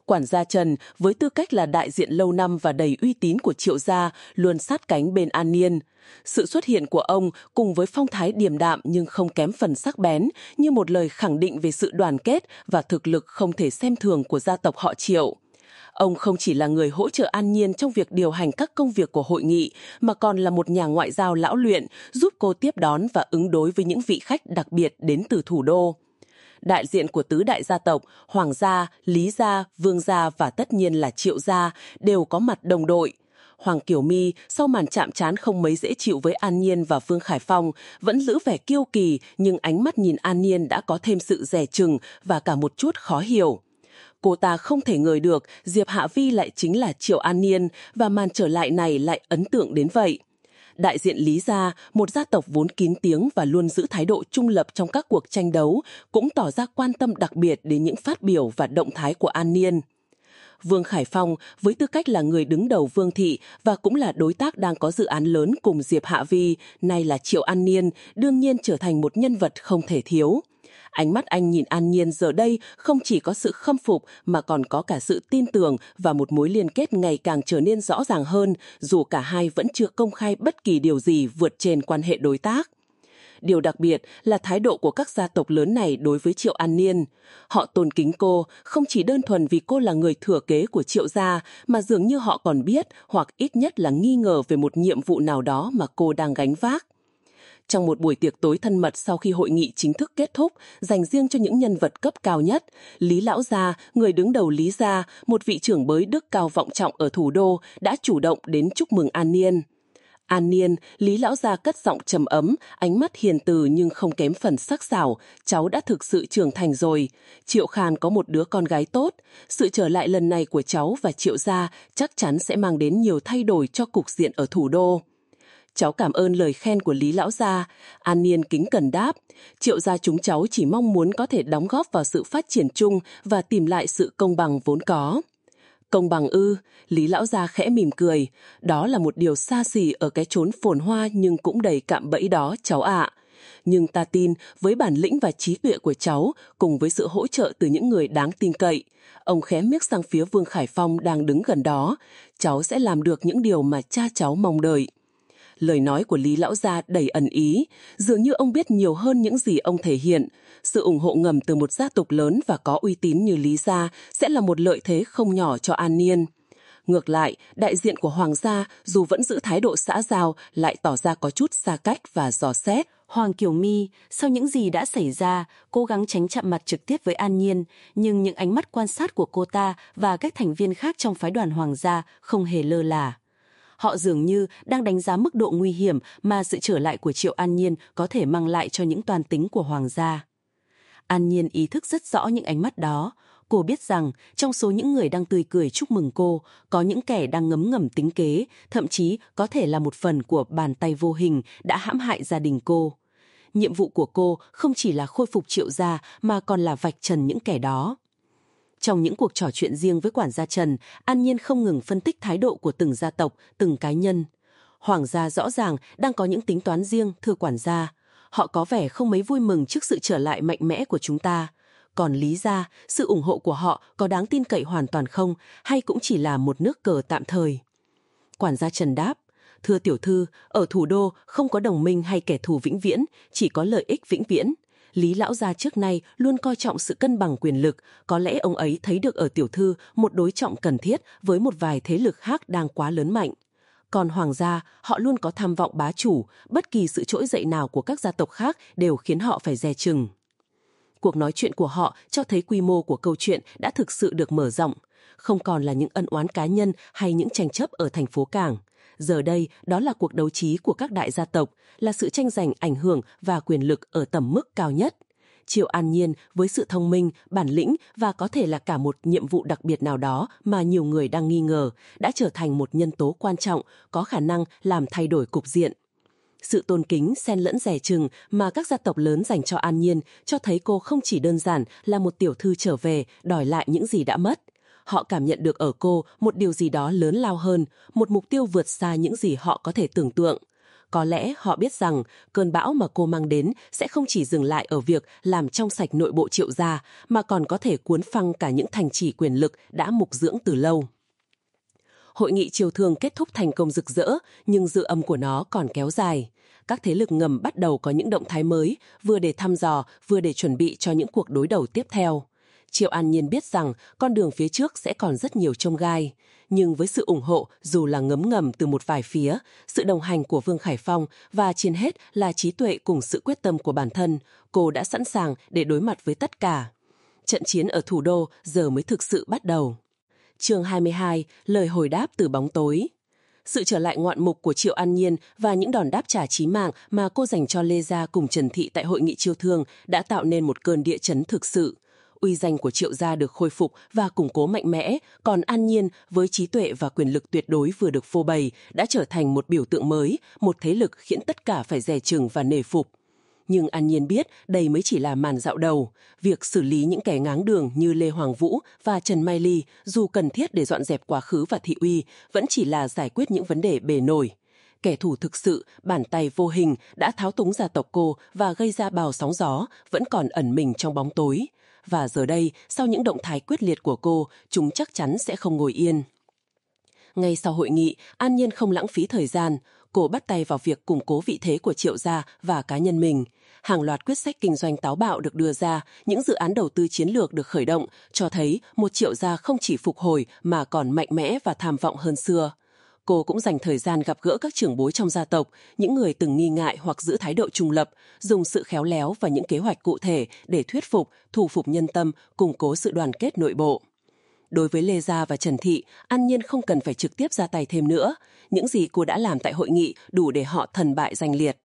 Quản gia Trần, với tư cách là đại diện lâu năm và đầy uy tín của Triệu Gia, luôn sát cánh bên An Niên. Sự xuất hiện của ông cùng với phong thái điềm đạm nhưng không kém phần sắc bén, như một lời khẳng định về sự đoàn kết và thực lực không thể xem thường của gia tộc họ Triệu. Ông không chỉ là người hỗ trợ An Nhiên trong việc điều hành các công việc của hội nghị, mà còn là một nhà ngoại giao lão luyện, giúp cô tiếp đón và ứng đối với những vị khách đặc biệt đến từ thủ đô. Đại diện của tứ đại gia tộc, Hoàng gia, Lý gia, Vương gia và tất nhiên là Triệu gia đều có mặt đồng đội. Hoàng Kiều My sau màn chạm chán không mấy dễ chịu với An Nhiên và Vương Khải Phong vẫn giữ vẻ kiêu kỳ nhưng ánh mắt nhìn An Nhiên đã có thêm sự rẻ chừng và cả một chút khó hiểu. Cô ta không thể ngờ được Diệp Hạ Vi lại chính là Triệu An Niên và màn trở lại này lại ấn tượng đến vậy. Đại diện Lý Gia, một gia tộc vốn kín tiếng và luôn giữ thái độ trung lập trong các cuộc tranh đấu, cũng tỏ ra quan tâm đặc biệt đến những phát biểu và động thái của An Niên. Vương Khải Phong, với tư cách là người đứng đầu Vương Thị và cũng là đối tác đang có dự án lớn cùng Diệp Hạ Vi, nay là Triệu An Niên, đương nhiên trở thành một nhân vật không thể thiếu. Ánh mắt anh nhìn An Nhiên giờ đây không chỉ có sự khâm phục mà còn có cả sự tin tưởng và một mối liên kết ngày càng trở nên rõ ràng hơn, dù cả hai vẫn chưa công khai bất kỳ điều gì vượt trên quan hệ đối tác. Điều đặc biệt là thái độ của các gia tộc lớn này đối với Triệu An Niên. Họ tôn kính cô không chỉ đơn thuần vì cô là người thừa kế của Triệu gia, mà dường như họ còn biết hoặc ít nhất là nghi ngờ về một nhiệm vụ nào đó mà cô đang gánh vác. Trong một buổi tiệc tối thân mật sau khi hội nghị chính thức kết thúc, dành riêng cho những nhân vật cấp cao nhất, Lý Lão Gia, người đứng đầu Lý Gia, một vị trưởng bới đức cao vọng trọng ở thủ đô, đã chủ động đến chúc mừng An Niên. An Niên, Lý Lão Gia cất giọng trầm ấm, ánh mắt hiền từ nhưng không kém phần sắc sảo. Cháu đã thực sự trưởng thành rồi. Triệu Khan có một đứa con gái tốt. Sự trở lại lần này của cháu và Triệu Gia chắc chắn sẽ mang đến nhiều thay đổi cho cục diện ở thủ đô. Cháu cảm ơn lời khen của Lý Lão Gia. An Niên kính cần đáp. Triệu gia chúng cháu chỉ mong muốn có thể đóng góp vào sự phát triển chung và tìm lại sự công bằng vốn có. Công bằng ư, Lý Lão Gia khẽ mỉm cười. Đó là một điều xa xỉ ở cái chốn phồn hoa nhưng cũng đầy cạm bẫy đó, cháu ạ. Nhưng ta tin với bản lĩnh và trí tuệ của cháu cùng với sự hỗ trợ từ những người đáng tin cậy, ông khé miếc sang phía Vương Khải Phong đang đứng gần đó, cháu sẽ làm được những điều mà cha cháu mong đợi. Lời nói của Lý Lão Gia đầy ẩn ý, dường như ông biết nhiều hơn những gì ông thể hiện. Sự ủng hộ ngầm từ một gia tộc lớn và có uy tín như Lý Gia sẽ là một lợi thế không nhỏ cho An Niên. Ngược lại, đại diện của Hoàng gia dù vẫn giữ thái độ xã giao lại tỏ ra có chút xa cách và dò xét. Hoàng Kiều My, sau những gì đã xảy ra, cố gắng tránh chạm mặt trực tiếp với An Nhiên, nhưng những ánh mắt quan sát của cô ta và các thành viên khác trong phái đoàn Hoàng gia không hề lơ là họ dường như đang đánh giá mức độ nguy hiểm mà sự trở lại của Triệu An Nhiên có thể mang lại cho những toàn tính của Hoàng gia. An Nhiên ý thức rất rõ những ánh mắt đó. Cô biết rằng trong số những người đang tươi cười chúc mừng cô, có những kẻ đang ngấm ngầm tính kế, thậm chí có thể là một phần của bàn tay vô hình đã hãm hại gia đình cô. Nhiệm vụ của cô không chỉ là khôi phục triệu gia mà còn là vạch trần những kẻ đó. Trong những cuộc trò chuyện riêng với quản gia Trần, An Nhiên không ngừng phân tích thái độ của từng gia tộc, từng cá nhân. Hoàng gia rõ ràng đang có những tính toán riêng, thưa quản gia. Họ có vẻ không mấy vui mừng trước sự trở lại mạnh mẽ của chúng ta. Còn lý ra, sự ủng hộ của họ có đáng tin cậy hoàn toàn không, hay cũng chỉ là một nước cờ tạm thời? Quản gia Trần đáp, thưa tiểu thư, ở thủ đô không có đồng minh hay kẻ thù vĩnh viễn, chỉ có lợi ích vĩnh viễn. Lý lão gia trước nay luôn coi trọng sự cân bằng quyền lực, có lẽ ông ấy thấy được ở tiểu thư một đối trọng cần thiết với một vài thế lực khác đang quá lớn mạnh. Còn hoàng gia, họ luôn có tham vọng bá chủ, bất kỳ sự trỗi dậy nào của các gia tộc khác đều khiến họ phải dè chừng. Cuộc nói chuyện của họ cho thấy quy mô của câu chuyện đã thực sự được mở rộng, không còn là những ân oán cá nhân hay những tranh chấp ở thành phố cảng. Giờ đây, đó là cuộc đấu trí của các đại gia tộc, là sự tranh giành ảnh hưởng và quyền lực ở tầm mức cao nhất. Triệu An Nhiên với sự thông minh, bản lĩnh và có thể là cả một nhiệm vụ đặc biệt nào đó mà nhiều người đang nghi ngờ, đã trở thành một nhân tố quan trọng có khả năng làm thay đổi cục diện. Sự tôn kính, xen lẫn rẻ chừng mà các gia tộc lớn dành cho An Nhiên cho thấy cô không chỉ đơn giản là một tiểu thư trở về đòi lại những gì đã mất họ cảm nhận được ở cô một điều gì đó lớn lao hơn, một mục tiêu vượt xa những gì họ có thể tưởng tượng. Có lẽ họ biết rằng cơn bão mà cô mang đến sẽ không chỉ dừng lại ở việc làm trong sạch nội bộ triệu gia, mà còn có thể cuốn phăng cả những thành trì quyền lực đã mục dưỡng từ lâu. Hội nghị triều thường kết thúc thành công rực rỡ, nhưng dư âm của nó còn kéo dài. Các thế lực ngầm bắt đầu có những động thái mới, vừa để thăm dò, vừa để chuẩn bị cho những cuộc đối đầu tiếp theo. Triệu An Nhiên biết rằng con đường phía trước sẽ còn rất nhiều trông gai. Nhưng với sự ủng hộ dù là ngấm ngầm từ một vài phía, sự đồng hành của Vương Khải Phong và trên hết là trí tuệ cùng sự quyết tâm của bản thân, cô đã sẵn sàng để đối mặt với tất cả. Trận chiến ở thủ đô giờ mới thực sự bắt đầu. chương 22, lời hồi đáp từ bóng tối. Sự trở lại ngoạn mục của Triệu An Nhiên và những đòn đáp trả chí mạng mà cô dành cho Lê Gia cùng Trần Thị tại hội nghị chiêu thương đã tạo nên một cơn địa chấn thực sự uy danh của triệu gia được khôi phục và củng cố mạnh mẽ, còn An Nhiên với trí tuệ và quyền lực tuyệt đối vừa được phô bày đã trở thành một biểu tượng mới, một thế lực khiến tất cả phải dè chừng và nể phục. Nhưng An Nhiên biết đây mới chỉ là màn dạo đầu. Việc xử lý những kẻ ngáng đường như Lê Hoàng Vũ và Trần Mai Ly dù cần thiết để dọn dẹp quá khứ và thị uy vẫn chỉ là giải quyết những vấn đề bề nổi kẻ thù thực sự, bàn tay vô hình đã tháo túng gia tộc cô và gây ra bào sóng gió, vẫn còn ẩn mình trong bóng tối và giờ đây, sau những động thái quyết liệt của cô, chúng chắc chắn sẽ không ngồi yên. Ngay sau hội nghị, An Nhiên không lãng phí thời gian, cô bắt tay vào việc củng cố vị thế của triệu gia và cá nhân mình. Hàng loạt quyết sách kinh doanh táo bạo được đưa ra, những dự án đầu tư chiến lược được khởi động, cho thấy một triệu gia không chỉ phục hồi mà còn mạnh mẽ và tham vọng hơn xưa. Cô cũng dành thời gian gặp gỡ các trưởng bối trong gia tộc, những người từng nghi ngại hoặc giữ thái độ trung lập, dùng sự khéo léo và những kế hoạch cụ thể để thuyết phục, thu phục nhân tâm, củng cố sự đoàn kết nội bộ. Đối với Lê Gia và Trần Thị, An Nhiên không cần phải trực tiếp ra tay thêm nữa. Những gì cô đã làm tại hội nghị đủ để họ thần bại danh liệt.